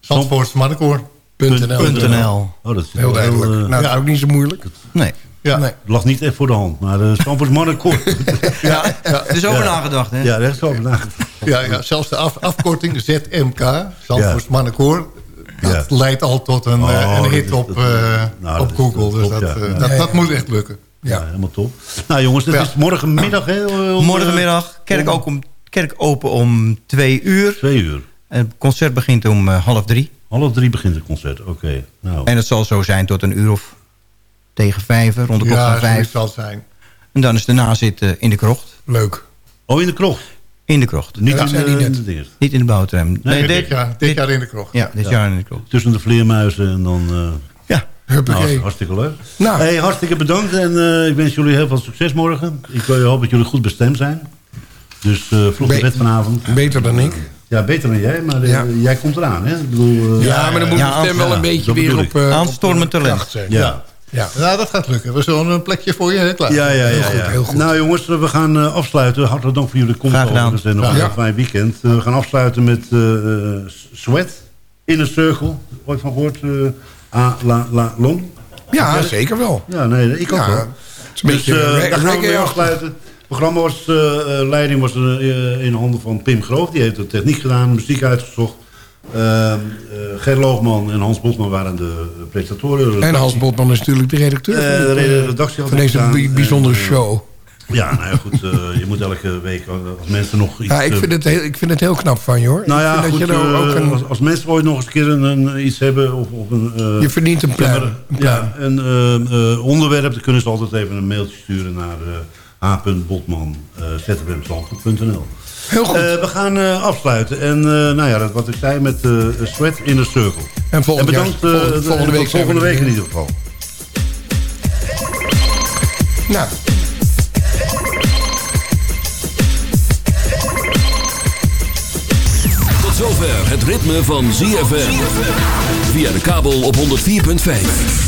Zandvoorts Mannenkoor. .nl. .nl. Oh, dat is Heel duidelijk. eh, nou, dat is ook niet zo moeilijk. Nee. Ja. Nee. Het lag niet echt voor de hand, maar uh. Ja, ja, Er is over Ja. nagedacht, hè? ja, daar is over nagedacht. ja, ja, zelfs de af, afkorting ZMK, Zandvoorts Ja. Mannenkoor... Dat Ja. leidt al tot een, Oh, eh, hit op, dat- eh, nou, op Google. dat dus dat, ja. eh, Ja, dat, ja. dat moet echt lukken. Ja, helemaal top. Nou jongens, dat Ja. is morgenmiddag. Hè, eh, om, Morgenmiddag, kerk, ook om, kerk open om twee uur. eh, Twee uur. En het concert begint om eh, half drie. Half drie begint het concert. Oké. Nou. En het zal zo zijn tot een uur of tegen vijf, rond de klok Ja, van vijf. zal het zijn. En dan is daarna zitten in de krocht. Leuk. Oh, in de krocht? In de krocht. Niet Ja. in, de, de. Niet in de bouwtram. Nee, dit, dit jaar- dit jaar in de krocht. Ja, dit Ja. jaar in de krocht. Tussen de vleermuizen en dan... eh, Ja. Nou, hartstikke leuk. Nou. Hey, hartstikke bedankt en eh, ik wens jullie heel veel succes morgen. Ik hoop dat jullie goed bestemd zijn. Dus eh vroeg Be- naar bed vanavond. Beter dan ik. Ja, beter dan jij, maar Ja. jij komt eraan, hè? Ik bedoel, eh, Ja, maar dan moet Ja, de stem wel ja, een beetje weer op... Aanstormend op, eh, talent. ja. Ja. Ja, dat gaat lukken. We zullen een plekje voor je klaar. Ja, ja, Heel ja, goed, ja. heel goed. Nou jongens, we gaan eh, afsluiten. Hartelijk dank voor jullie komst. Graag gedaan. overigens. En nog Ja. een fijn weekend. Eh, we gaan afsluiten met eh, eh, Sweat. In a Circle. Ooit van gehoord? eh A La La Long. Ja, zeker wel. Ja, nee, ik ook Ja, wel. het is een beetje dus, eh, daar gaan we mee afsluiten. Het programma was, eh, eh, leiding was eh, in handen van Pim Groof. Die heeft de techniek gedaan, muziek uitgezocht. Uh, Ger Loogman en Hans Botman waren de eh, presentatoren. En Hans Botman is natuurlijk de redacteur Eh, de eh, redactie van deze gedaan. bijzondere eh, show. Ja, nou ja, goed. eh, je moet elke week, eh, als mensen nog iets... Ja, ik eh, vind, het heel, ik vind het heel knap van je hoor. nou ja, goed, dat je nou ook eh, een, als, als mensen ooit nog eens een keer een, een- iets hebben... Of, of een, eh, je verdient een pluim. Een pluim. Ja, een eh, eh, onderwerp, dan kunnen ze altijd even een mailtje sturen naar uh, Heel goed. Eh, we gaan eh, afsluiten. En eh, nou ja, dat, wat ik zei met eh Sweat in a Circle. en volgend en bedankt jaar, volgende, volgende week volgende week in ieder geval. Nou, Tot zover het ritme van ZFM. Via de kabel op 104.5.